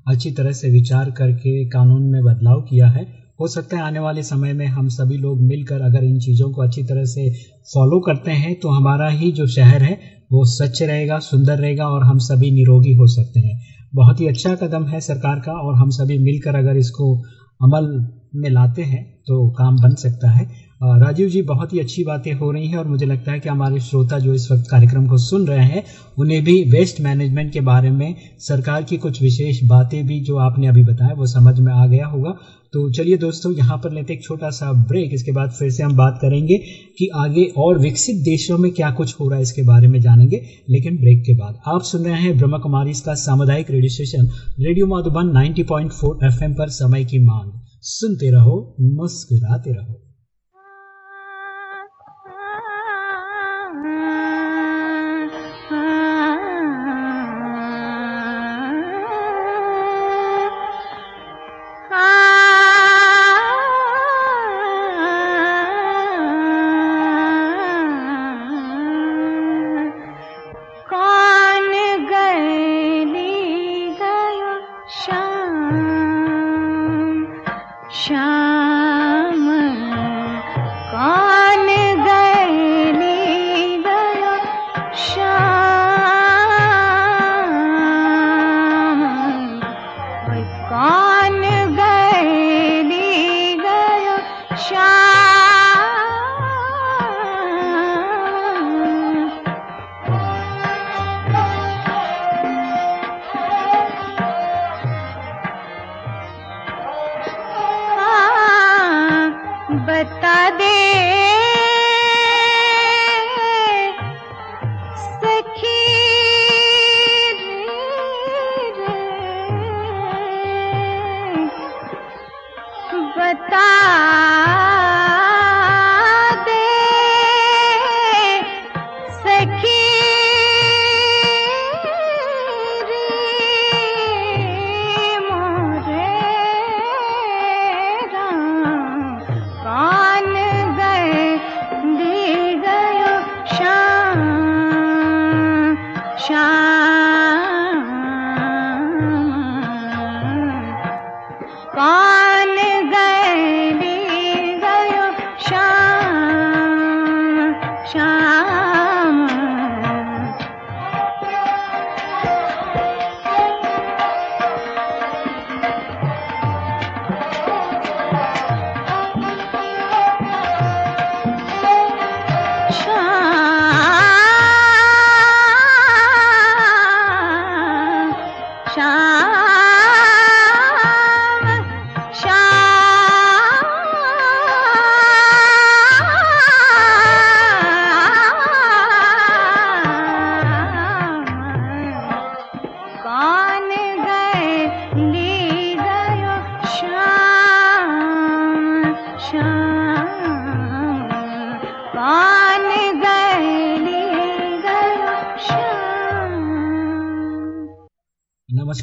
अच्छी तरह से विचार करके कानून में बदलाव किया है हो सकता है आने वाले समय में हम सभी लोग मिलकर अगर इन चीज़ों को अच्छी तरह से फॉलो करते हैं तो हमारा ही जो शहर है, वो स्वच्छ रहेगा, सुंदर रहेगा और हम सभी निरोगी हो सकते हैं। बहुत ही अच्छा कदम है सरकार का और हम सभी मिलकर अगर इसको अमल में लाते हैं तो काम बन सकता है। राजीव जी, बहुत ही अच्छी बातें हो रही हैं और मुझे लगता है कि हमारे श्रोता जो इस वक्त कार्यक्रम को सुन रहे हैं, उन्हें भी वेस्ट मैनेजमेंट के बारे में, सरकार की कुछ विशेष बातें भी जो आपने अभी बताया, वो समझ में आ गया होगा। तो चलिए दोस्तों, यहाँ पर लेते एक छोटा सा ब्रेक इसके बाद फिर से हम बात करेंगे कि आगे और विकसित देशों में क्या कुछ हो रहा है, इसके बारे में जानेंगे, लेकिन ब्रेक के बाद। आप सुन रहे हैं ब्रह्मा कुमारी इसका सामुदायिक radio station radio Madhuban 90.4 FM पर समय की मांग। सुनते रहो, मुस्कुराते रहो।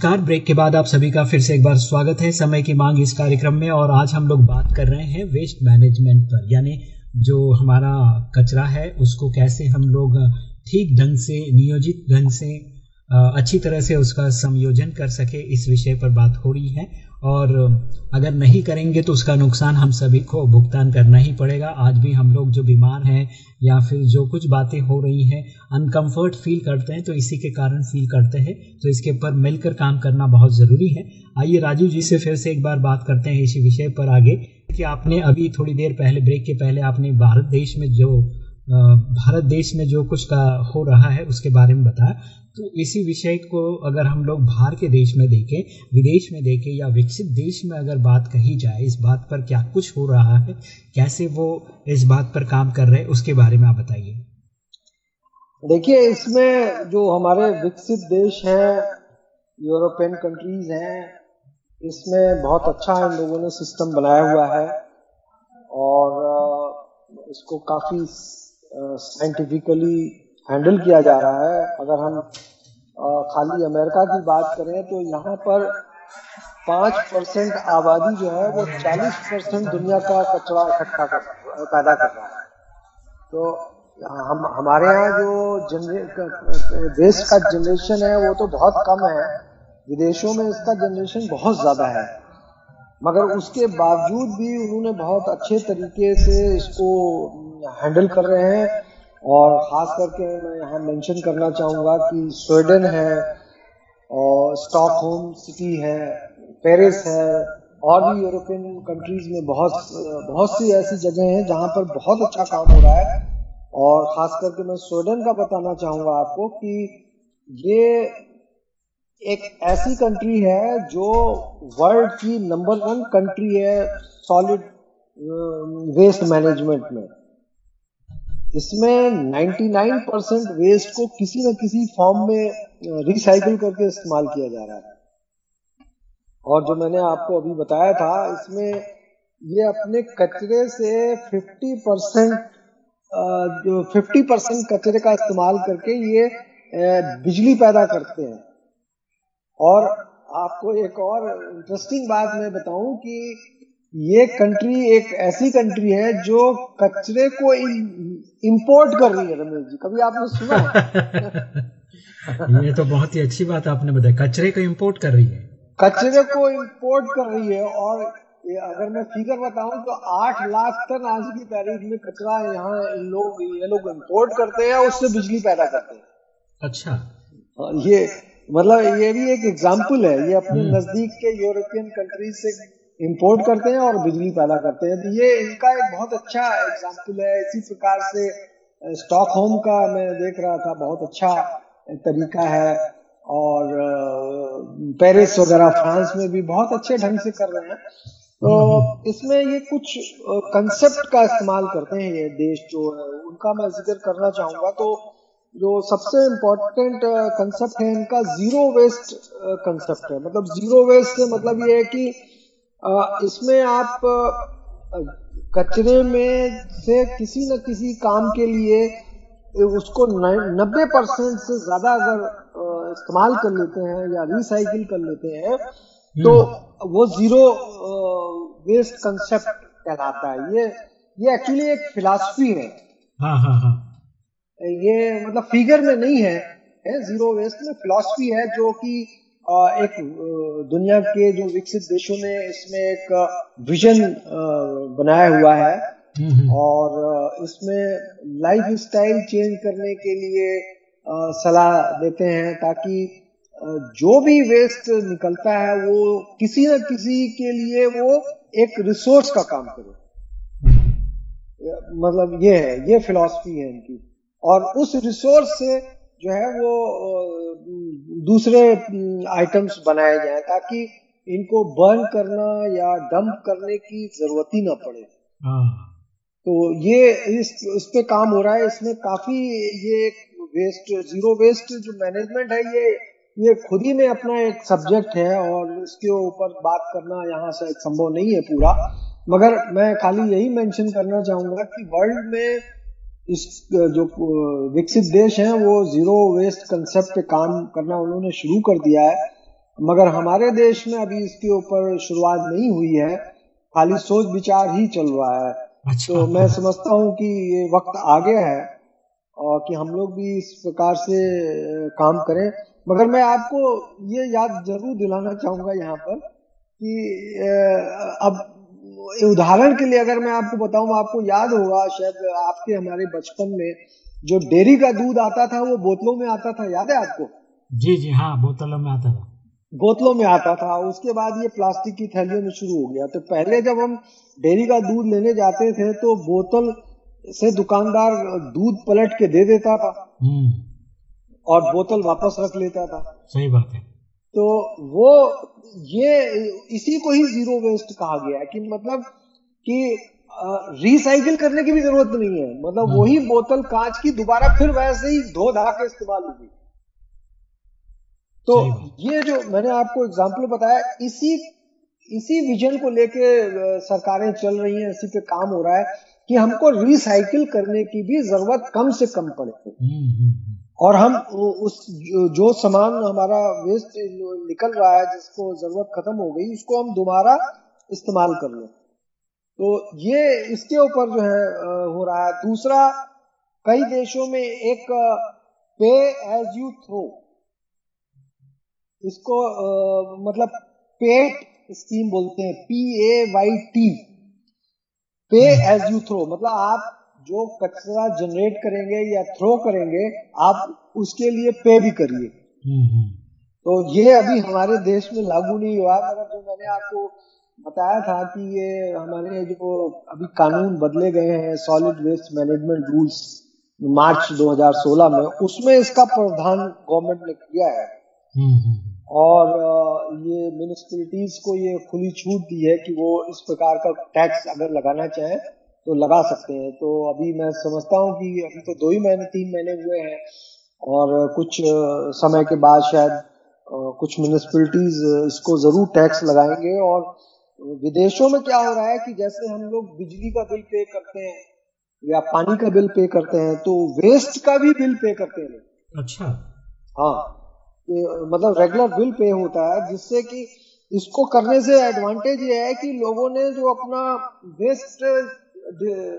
नमस्कार। ब्रेक के बाद आप सभी का फिर से एक बार स्वागत है। समय की मांग इस कार्यक्रम में और आज हम लोग बात कर रहे हैं वेस्ट मैनेजमेंट पर। यानी जो हमारा कचरा है, उसको कैसे हम लोग ठीक ढंग से, नियोजित ढंग से अच्छी तरह से उसका समयोजन कर सके, इस विषय पर बात हो रही है। और अगर नहीं करेंगे तो उसका नुकसान हम सभी को भुगतान करना ही पड़ेगा। आज भी हम लोग जो बीमार हैं या फिर जो कुछ बातें हो रही हैं अनकंफर्ट फील करते हैं तो इसी के कारण फील करते हैं। तो इसके ऊपर मिलकर काम करना बहुत ज़रूरी है। आइए राजू जी से फिर से एक बार बात करते हैं इसी विषय पर आगे कि आपने अभी थोड़ी देर पहले ब्रेक के पहले आपने भारत देश में जो भारत देश में जो कुछ का हो रहा है, उसके बारे में बताया। तो इसी विषय को अगर हम लोग बाहर के देश में देखें, विदेश में देखें या विकसित देश में अगर बात कही जाए, इस बात पर क्या कुछ हो रहा है, कैसे वो इस बात पर काम कर रहे हैं, उसके बारे में आप बताइए। देखिए, इसमें जो हमारे विकसित देश हैं, यूरोपियन कंट्रीज़ हैं, इसमें बहुत अच्छा इन लोगों ने सिस्टम बनाया हुआ है और इसको काफ़ी साइंटिफिकली हैंडल किया जा रहा है। अगर हम खाली अमेरिका की बात करें तो यहाँ पर पाँच परसेंट आबादी जो है वो चालीस परसेंट दुनिया का कचरा इकट्ठा कर, पैदा कर रहा है। तो हम, हमारे यहाँ जो देश का जनरेशन है वो तो बहुत कम है। विदेशों में इसका जनरेशन बहुत ज़्यादा है। मगर उसके बावजूद भी उन्होंने बहुत अच्छे तरीके से इसको हैंडल कर रहे हैं और खास करके मैं यहाँ मेंशन करना चाहूँगा कि स्वीडन है और स्टॉकहोम सिटी है पेरिस है और भी यूरोपियन कंट्रीज़ में बहुत बहुत सी ऐसी जगह हैं जहाँ पर बहुत अच्छा काम हो रहा है। और खास करके मैं स्वीडन का बताना चाहूँगा आपको कि ये एक ऐसी कंट्री है जो वर्ल्ड की नंबर वन कंट्री है सॉलिड वेस्ट मैनेजमेंट में। इसमें 99 परसेंट वेस्ट को किसी न किसी फॉर्म में रिसाइकिल करके इस्तेमाल किया जा रहा है। और जो मैंने आपको अभी बताया था, इसमें ये अपने कचरे से 50 परसेंट 50 परसेंट कचरे का इस्तेमाल करके ये बिजली पैदा करते हैं। और आपको एक और इंटरेस्टिंग बात मैं बताऊँ कि ये कंट्री एक ऐसी कंट्री है जो कचरे को इंपोर्ट कर रही है रमेश जी। कभी आपने सुना ये तो बहुत ही अच्छी बात आपने बताया कचरे को इंपोर्ट कर रही है। कचरे को इंपोर्ट कर रही है और अगर मैं फिगर बताऊँ तो आठ लाख टन आज की तारीख में कचरा यहाँ लोग ये लोग इंपोर्ट करते हैं और उससे बिजली पैदा करते हैं। अच्छा। ये मतलब ये भी एक एग्ज़ाम्पल है, ये अपने। नज़दीक के यूरोपियन कंट्रीज़ से इंपोर्ट करते हैं और बिजली पैदा करते हैं। तो ये इनका एक बहुत अच्छा एग्ज़ाम्पल है। इसी प्रकार से स्टॉकहोम का मैं देख रहा था, बहुत अच्छा तरीका है। और पेरिस वगैरह फ्रांस में भी बहुत अच्छे ढंग से कर रहे हैं। तो इसमें ये कुछ कंसेप्ट का इस्तेमाल करते हैं ये देश जो है, उनका मैं ज़िक्र करना चाहूँगा। तो जो सबसे इम्पोर्टेंट कंसेप्ट है इनका ज़ीरो वेस्ट कंसेप्ट है। मतलब ज़ीरो वेस्ट से मतलब ये है कि इसमें आप कचरे में से किसी न किसी काम के लिए उसको नब्बे परसेंट से ज़्यादा अगर इस्तेमाल कर लेते हैं या रिसाइकिल कर लेते हैं तो वो ज़ीरो वेस्ट कंसेप्ट कहलाता है। ये ये एक्चुअली एक फिलॉसफी है। हाँ हाँ हाँ। ये मतलब फिगर में नहीं है है ज़ीरो वेस्ट में फिलॉसफी है जो कि एक दुनिया के जो विकसित देशों ने इसमें एक विजन बनाया हुआ है। हम्म, हम्म, और इसमें लाइफ स्टाइल चेंज करने के लिए सलाह देते हैं ताकि जो भी वेस्ट निकलता है वो किसी न किसी के लिए वो एक रिसोर्स का काम करे। मतलब ये है ये फिलॉसफी है इनकी। और उस रिसोर्स से जो है वो दूसरे आइटम्स बनाए जाए ताकि इनको बर्न करना या डंप करने की ज़रूरत ही ना पड़े। हाँ। तो ये इस इस पे काम हो रहा है। इसमें काफ़ी ये वेस्ट ज़ीरो वेस्ट जो मैनेजमेंट है ये ये खुद ही में अपना एक सब्जेक्ट है और इसके ऊपर बात करना यहाँ से संभव नहीं है पूरा। मगर मैं खाली यही मेंशन करना चाहूँगा कि वर्ल्ड में इस जो विकसित देश हैं वो ज़ीरो वेस्ट कंसेप्ट पे काम करना उन्होंने शुरू कर दिया है। मगर हमारे देश में अभी इसके ऊपर शुरुआत नहीं हुई है। खाली सोच विचार ही चल रहा है। अच्छा। तो मैं समझता हूँ कि ये वक्त आ गया है और कि हम लोग भी इस प्रकार से काम करें। मगर मैं आपको ये याद ज़रूर दिलाना चाहूँगा यहाँ पर कि अब उदाहरण के लिए अगर मैं आपको बताऊँ आपको याद होगा शायद आपके हमारे बचपन में जो डेयरी का दूध आता था वो बोतलों में आता था याद है आपको? जी जी हाँ बोतलों में आता था। बोतलों में आता था उसके बाद ये प्लास्टिक की थैलियों में शुरू हो गया। तो पहले जब हम डेयरी का दूध लेने जाते थे तो बोतल से दुकानदार दूध पलट के दे देता था हम्म। और बोतल वापस रख लेता था। सही बात है। तो वो ये इसी को ही ज़ीरो वेस्ट कहा गया है कि मतलब कि रिसाइकिल करने की भी ज़रूरत नहीं है। मतलब वही बोतल कांच की दोबारा फिर वैसे ही धो धा के इस्तेमाल होगी। तो ये जो मैंने आपको एग्ज़ाम्पल बताया इसी इसी विजन को लेके सरकारें चल रही हैं इसी पे काम हो रहा है कि हमको रिसाइकिल करने की भी ज़रूरत कम से कम पड़े। हम्म हम्म, हम्म, और हम उस जो, सामान हमारा वेस्ट निकल रहा है जिसको ज़रूरत खत्म हो गई उसको हम दोबारा इस्तेमाल कर लें। तो ये इसके ऊपर जो है हो रहा है। दूसरा कई देशों में एक पे एज यू थ्रो इसको अ, मतलब पेट स्कीम बोलते हैं P A Y T pay as you throw मतलब आप जो कचरा जनरेट करेंगे या थ्रो करेंगे आप उसके लिए पे भी करिए। हम्म, हम्म, तो ये अभी हमारे देश में लागू नहीं हुआ। मगर जो मैंने आपको बताया था कि ये हमारे जो अभी कानून बदले गए हैं solid waste management rules March 2016 में उसमें इसका प्रावधान गवर्नमेंट ने किया है। हम्म, और ये म्यूनिसिपैलिटीज को ये खुली छूट दी है कि वो इस प्रकार का टैक्स अगर लगाना चाहें तो लगा सकते हैं। तो अभी मैं समझता हूँ कि अभी तो दो ही महीने तीन महीने हुए हैं और कुछ समय के बाद शायद कुछ म्यूनिसिपैलिटीज इसको ज़रूर टैक्स लगाएँगे और विदेशों में क्या हो रहा है कि जैसे हम लोग बिजली का बिल पे करते हैं या पानी का बिल पे करते हैं तो वेस्ट का भी बिल पे करते हैं। अच्छा। हाँ। ये, मतलब रेगुलर बिल पे होता है जिससे कि इसको करने से एडवांटेज ये है कि लोगों ने जो अपना वेस्ट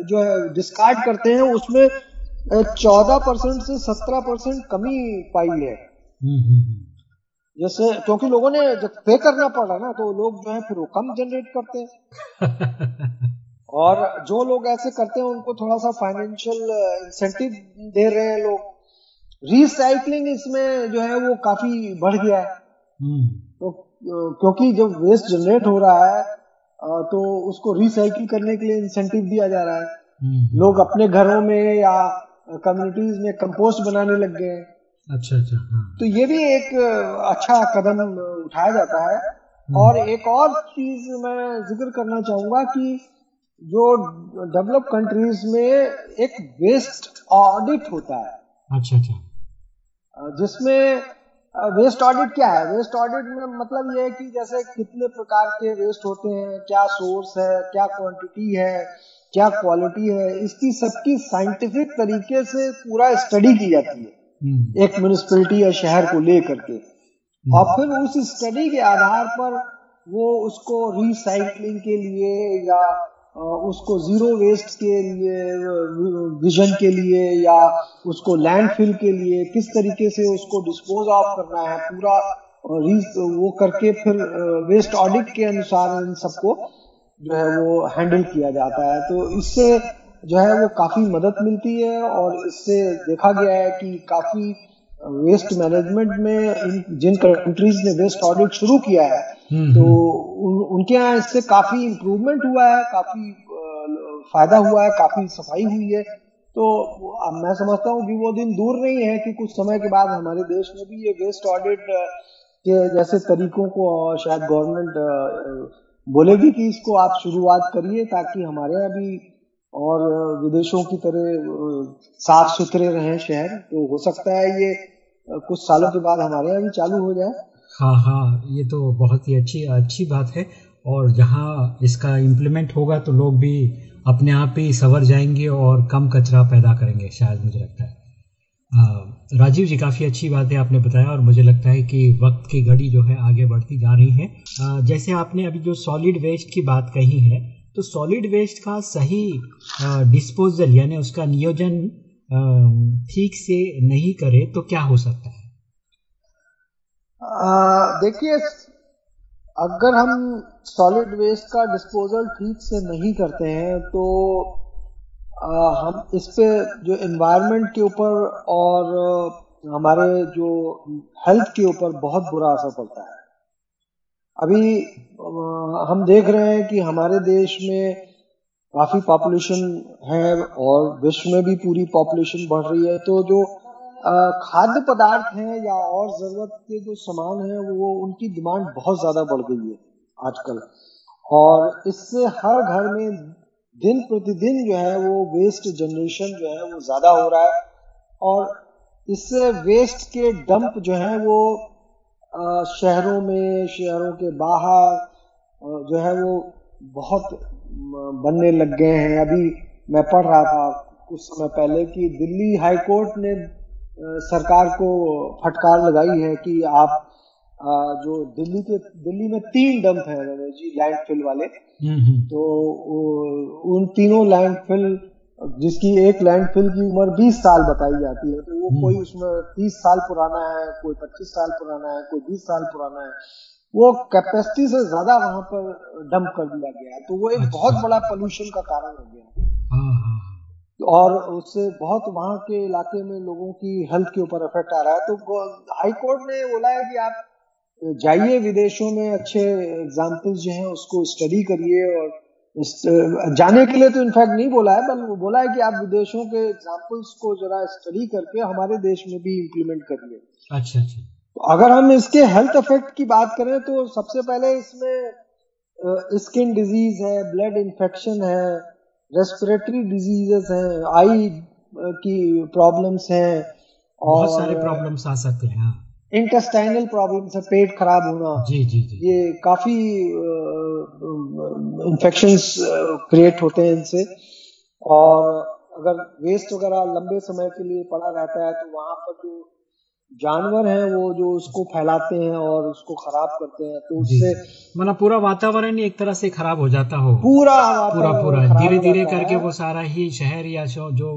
जो है डिस्कार्ड करते हैं उसमें चौदह परसेंट से सत्रह परसेंट कमी पाई है। हम्म, हम्म, हम्म, जैसे क्योंकि लोगों ने जब पे करना पड़ा ना तो लोग जो है फिर वो कम जनरेट करते हैं। और जो लोग ऐसे करते हैं उनको थोड़ा सा फाइनेंशियल इंसेंटिव दे रहे हैं लोग। रिसाइकलिंग इसमें जो है वो काफ़ी बढ़ गया है। तो क्योंकि जब वेस्ट जनरेट हो रहा है तो उसको रिसाइकिल करने के लिए इंसेंटिव दिया जा रहा है। हम्म, लोग अपने घरों में या कम्युनिटीज में कंपोस्ट बनाने लग गए अच्छा अच्छा हाँ। तो ये भी एक अच्छा कदम उठाया जाता है। और एक और चीज़ मैं ज़िक्र करना चाहूँगा कि जो डेवलप कंट्रीज़ में एक वेस्ट ऑडिट होता है। अच्छा अच्छा। जिसमें वेस्ट ऑडिट क्या है? वेस्ट ऑडिट में मतलब ये है कि जैसे कितने प्रकार के वेस्ट होते हैं क्या सोर्स है क्या क्वांटिटी है क्या क्वालिटी है इसकी सबकी साइंटिफिक तरीके से पूरा स्टडी की जाती है। हम्म, एक म्यूनिसपैलिटी या शहर को लेकर के। और फिर उस स्टडी के आधार पर वो उसको रिसाइकलिंग के लिए या उसको ज़ीरो वेस्ट के लिए विजन के लिए या उसको लैंडफिल के लिए किस तरीके से उसको डिस्पोज ऑफ़ करना है, पूरा वो करके फिर वेस्ट ऑडिट के अनुसार इन सबको जो है वो हैंडल किया जाता है। तो इससे जो है वो काफ़ी मदद मिलती है और इससे देखा गया है कि काफ़ी वेस्ट मैनेजमेंट में जिन कंट्रीज़ ने वेस्ट ऑडिट शुरू किया है तो उन, उनके यहाँ इससे काफ़ी इम्प्रूवमेंट हुआ है काफ़ी फ़ायदा हुआ है काफ़ी सफ़ाई हुई है। तो अब मैं समझता हूँ कि वो दिन दूर नहीं है कि कुछ समय के बाद हमारे देश में भी ये वेस्ट ऑडिट के जैसे तरीकों को शायद गवर्नमेंट बोलेगी कि इसको आप शुरुआत करिए ताकि हमारे यहाँ भी और विदेशों की तरह साफ़ सुथरे रहें शहर। तो हो सकता है ये कुछ सालों के बाद हमारे यहाँ भी चालू हो जाए। हाँ हाँ ये तो बहुत ही अच्छी अच्छी बात है। और जहाँ इसका इम्प्लीमेंट होगा तो लोग भी अपने आप ही सवर जाएँगे और कम कचरा पैदा करेंगे शायद मुझे लगता है। आ, राजीव जी काफ़ी अच्छी बात है आपने बताया और मुझे लगता है कि वक्त की घड़ी जो है आगे बढ़ती जा रही है। आ, जैसे आपने अभी जो सॉलिड वेस्ट की बात कही है तो सॉलिड वेस्ट का सही डिस्पोजल यानी उसका नियोजन ठीक से नहीं करे तो क्या हो सकता है? देखिए अगर हम सॉलिड वेस्ट का डिस्पोजल ठीक से नहीं करते हैं तो आ, हम इस पे जो एनवायरनमेंट के ऊपर और हमारे जो हेल्थ के ऊपर बहुत बुरा असर पड़ता है। अभी आ, हम देख रहे हैं कि हमारे देश में काफ़ी पॉपुलेशन है और विश्व में भी पूरी पॉपुलेशन बढ़ रही है तो जो खाद्य पदार्थ हैं या और ज़रूरत के जो सामान हैं, वो उनकी डिमांड बहुत ज़्यादा बढ़ गई है आजकल। और इससे हर घर में दिन प्रतिदिन जो है, वो वेस्ट जनरेशन जो है, वो ज़्यादा हो रहा है। और इससे वेस्ट के डंप जो है, वो शहरों में, शहरों के बाहर जो है, वो बहुत बनने लग गए हैं। अभी मैं पढ़ रहा था कुछ समय पहले कि दिल्ली हाई कोर्ट ने सरकार को फटकार लगाई है कि आप जो दिल्ली के दिल्ली में तीन डंप है जी लैंडफिल वाले हम्म हम्म तो उन तीनों लैंडफिल जिसकी एक लैंडफिल की उम्र 20 साल बताई जाती है तो वो हम्म। कोई उसमें 30 साल पुराना है कोई 25 साल पुराना है कोई 20 साल पुराना है वो कैपेसिटी से ज़्यादा वहाँ पर डंप कर दिया गया है तो वो एक अच्छा। बहुत बड़ा पोल्यूशन का कारण हो गया और उससे बहुत वहाँ के इलाके में लोगों की हेल्थ के ऊपर इफ़ेक्ट आ रहा है। तो हाई कोर्ट ने बोला है कि आप जाइए विदेशों में अच्छे एग्जाम्पल्स जो हैं उसको स्टडी करिए और जाने के लिए तो इनफैक्ट नहीं बोला है बल्कि बोला है कि आप विदेशों के एग्जाम्पल्स को जरा स्टडी करके हमारे देश में भी इम्प्लीमेंट करिए। अच्छा अच्छा। तो अगर हम इसके हेल्थ इफ़ेक्ट की बात करें तो सबसे पहले इसमें स्किन डिज़ीज़ है ब्लड इन्फेक्शन है रेस्पिरेटरी डिजीजेस हैं आई की प्रॉब्लम्स हैं और बहुत सारे प्रॉब्लम्स आ सकते हैं हाँ। इंटेस्टाइनल प्रॉब्लम्स है पेट खराब होना। जी जी जी। ये काफ़ी इंफेक्शंस क्रिएट होते हैं इनसे। और अगर वेस्ट वगैरह लंबे समय के लिए पड़ा रहता है तो वहाँ पर जो जानवर हैं वो जो उसको फैलाते हैं और उसको खराब करते हैं तो उससे मतलब पूरा वातावरण एक तरह से खराब हो जाता हो। पूरा पूरा पूरा। धीरे धीरे करके वो सारा ही शहर या जो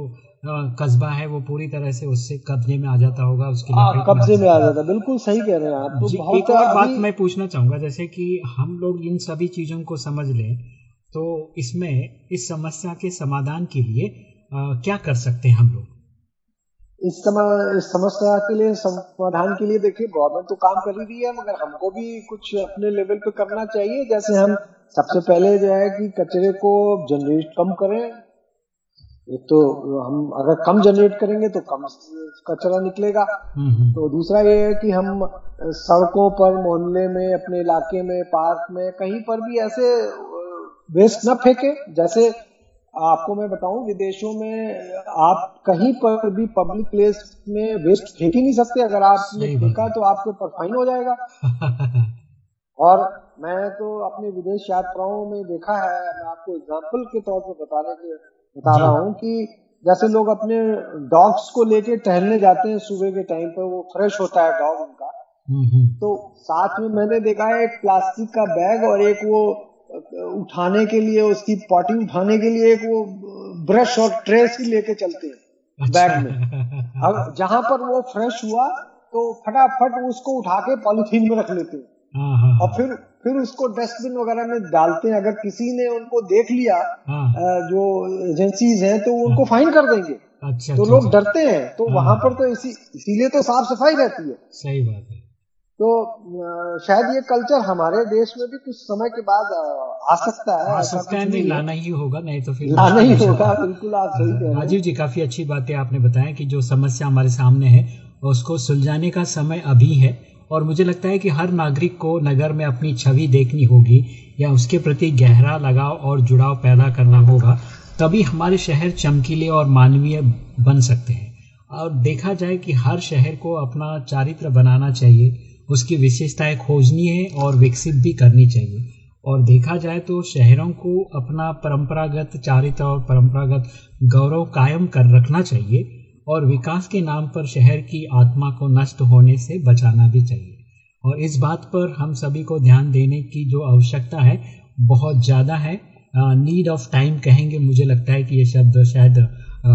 कस्बा है वो पूरी तरह से उससे कब्जे में आ जाता होगा उसके लिए कब्जे में आ जाता है। बिल्कुल सही कह रहे हैं आप। तो बहुत एक और बात मैं पूछना चाहूँगा जैसे कि हम लोग इन सभी चीज़ों को समझ लें तो इसमें इस समस्या के समाधान के लिए अ, क्या कर सकते हैं हम लोग? इस समय समस्या के लिए समाधान के लिए देखिए गवर्नमेंट तो काम कर ही रही है मगर हमको भी कुछ अपने लेवल पे करना चाहिए। जैसे हम सबसे पहले जो है कि कचरे को जनरेट कम करें। एक तो हम अगर कम जनरेट करेंगे तो कम कचरा निकलेगा। हम्म, हम्म, तो दूसरा ये है कि हम सड़कों पर मोहल्ले में अपने इलाके में पार्क में कहीं पर भी ऐसे वेस्ट न फेंके। जैसे आपको मैं बताऊँ विदेशों में आप कहीं पर भी पब्लिक प्लेस में वेस्ट फेंक ही नहीं सकते। अगर आपने फेंका तो आपके ऊपर फाइन हो जाएगा। और मैं तो अपने विदेश यात्राओं में देखा है मैं आपको एग्ज़ाम्पल के तौर पर बताने के बता रहा हूँ कि जैसे लोग अपने डॉग्स को लेके टहलने जाते हैं सुबह के टाइम पर वो फ्रेश होता है डॉग उनका। हम्म, हम्म, तो साथ में मैंने देखा है एक प्लास्टिक का बैग और एक वो उठाने के लिए उसकी पॉटी उठाने के लिए एक वो ब्रश और ट्रेस ही लेके चलते हैं बैग में। अच्छा अब जहाँ पर वो फ्रेश हुआ तो फटाफट उसको उठा के पॉलिथीन में रख लेते हैं। हाँ हाँ और फिर फिर उसको डस्टबिन वगैरह में डालते हैं। अगर किसी ने उनको देख लिया हाँ। जो एजेंसीज हैं तो वो उनको फाइन कर देंगे। अच्छा तो अच्छा, लोग अच्छा, डरते हैं। तो हाँ। वहाँ पर तो इसी इसीलिए तो साफ़ सफ़ाई रहती है। सही बात है। तो शायद ये कल्चर हमारे देश में भी कुछ समय के बाद आ सकता है आ सकता है नहीं लाना ही होगा नहीं तो फिर लाना ही होगा बिल्कुल आप सही कह रहे हैं। राजीव जी काफ़ी अच्छी बातें आपने बताया कि जो समस्या हमारे सामने है उसको सुलझाने का समय अभी है और मुझे लगता है कि हर नागरिक को नगर में अपनी छवि देखनी होगी या उसके प्रति गहरा लगाव और जुड़ाव पैदा करना होगा तभी हमारे शहर चमकीले और मानवीय बन सकते हैं। और देखा जाए कि हर शहर को अपना चारित्र बनाना चाहिए उसकी विशेषताएँ खोजनी है और विकसित भी करनी चाहिए। और देखा जाए तो शहरों को अपना परंपरागत चारित्र और परंपरागत गौरव कायम कर रखना चाहिए और विकास के नाम पर शहर की आत्मा को नष्ट होने से बचाना भी चाहिए। और इस बात पर हम सभी को ध्यान देने की जो आवश्यकता है बहुत ज़्यादा है। नीड ऑफ़ टाइम कहेंगे मुझे लगता है कि ये शब्द शायद अ,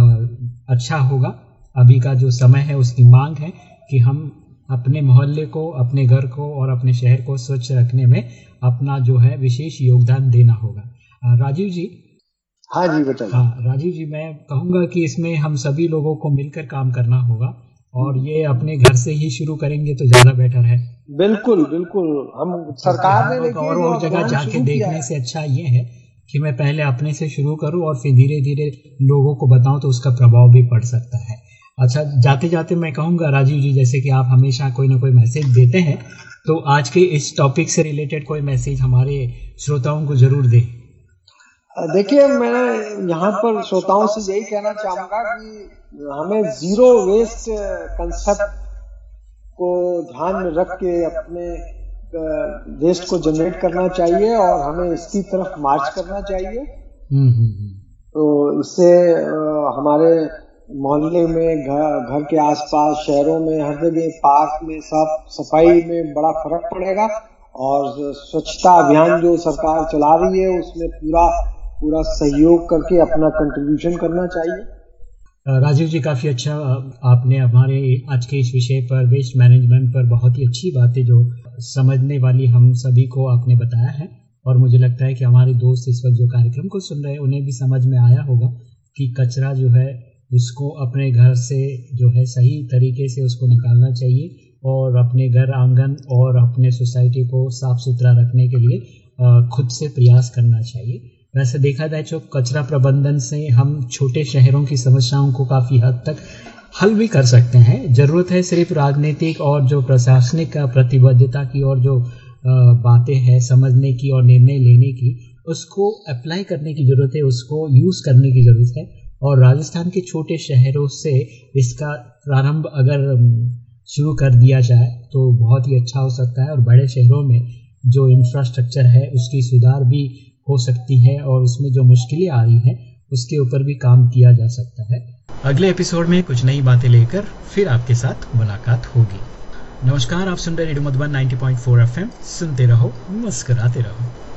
अच्छा होगा। अभी का जो समय है उसकी मांग है कि हम अपने मोहल्ले को अपने घर को और अपने शहर को स्वच्छ रखने में अपना जो है विशेष योगदान देना होगा। राजीव जी? हाँ जी बताइए। हाँ राजीव जी मैं कहूँगा कि इसमें हम सभी लोगों को मिलकर काम करना होगा और ये अपने घर से ही शुरू करेंगे तो ज़्यादा बेटर है। बिल्कुल बिल्कुल। हम सरकार ने और और और जगह जाके देखने से अच्छा ये है कि मैं पहले अपने से शुरू करूँ और फिर धीरे धीरे लोगों को बताऊँ तो उसका प्रभाव भी पड़ सकता है। अच्छा जाते जाते मैं कहूँगा राजीव जी जैसे कि आप हमेशा कोई ना कोई मैसेज देते हैं तो आज के इस टॉपिक से रिलेटेड कोई मैसेज हमारे श्रोताओं को ज़रूर दें। देखिए मैं यहाँ पर श्रोताओं से यही कहना चाहूँगा कि हमें ज़ीरो वेस्ट कंसेप्ट को ध्यान में रख के अपने वेस्ट को जनरेट करना चाहिए और हमें इसकी तरफ़ मार्च करना चाहिए। हम्म हम्म हम्म। तो इससे हमारे मोहल्ले में, घर घर के आसपास, शहरों में, हर जगह, पार्क में, सब सफ़ाई में बड़ा फ़र्क पड़ेगा। और स्वच्छता अभियान जो सरकार चला रही है, उसमें पूरा पूरा सहयोग करके अपना कंट्रीब्यूशन करना चाहिए। राजीव जी, काफ़ी अच्छा आपने हमारे आज के इस विषय पर वेस्ट मैनेजमेंट पर बहुत ही अच्छी बातें जो समझने वाली हम सभी को आपने बताया है। और मुझे लगता है कि हमारे दोस्त इस वक्त जो कार्यक्रम को सुन रहे हैं, उन्हें भी समझ में आया होगा कि कचरा जो है उसको अपने घर से जो है सही तरीके से उसको निकालना चाहिए और अपने घर आँगन और अपने सोसाइटी को साफ़ सुथरा रखने के लिए खुद से प्रयास करना चाहिए। वैसे देखा जाए तो कचरा प्रबंधन से हम छोटे शहरों की समस्याओं को काफ़ी हद तक हल भी कर सकते हैं। ज़रूरत है सिर्फ़ राजनीतिक और जो प्रशासनिक प्रतिबद्धता की और जो बातें हैं समझने की और निर्णय लेने की, उसको अप्लाई करने की ज़रूरत है, उसको यूज़ करने की ज़रूरत है। और राजस्थान के छोटे शहरों से इसका प्रारंभ अगर शुरू कर दिया जाए तो बहुत ही अच्छा हो सकता है। और बड़े शहरों में जो इंफ्रास्ट्रक्चर है, उसकी सुधार भी हो सकती है और उसमें जो मुश्किलें आ रही हैं, उसके ऊपर भी काम किया जा सकता है। अगले एपिसोड में कुछ नई बातें लेकर फिर आपके साथ मुलाकात होगी। नमस्कार, आप सुन रहे रेडियो मधुबन 90.4 एफएम। सुनते रहो, मुस्कराते रहो।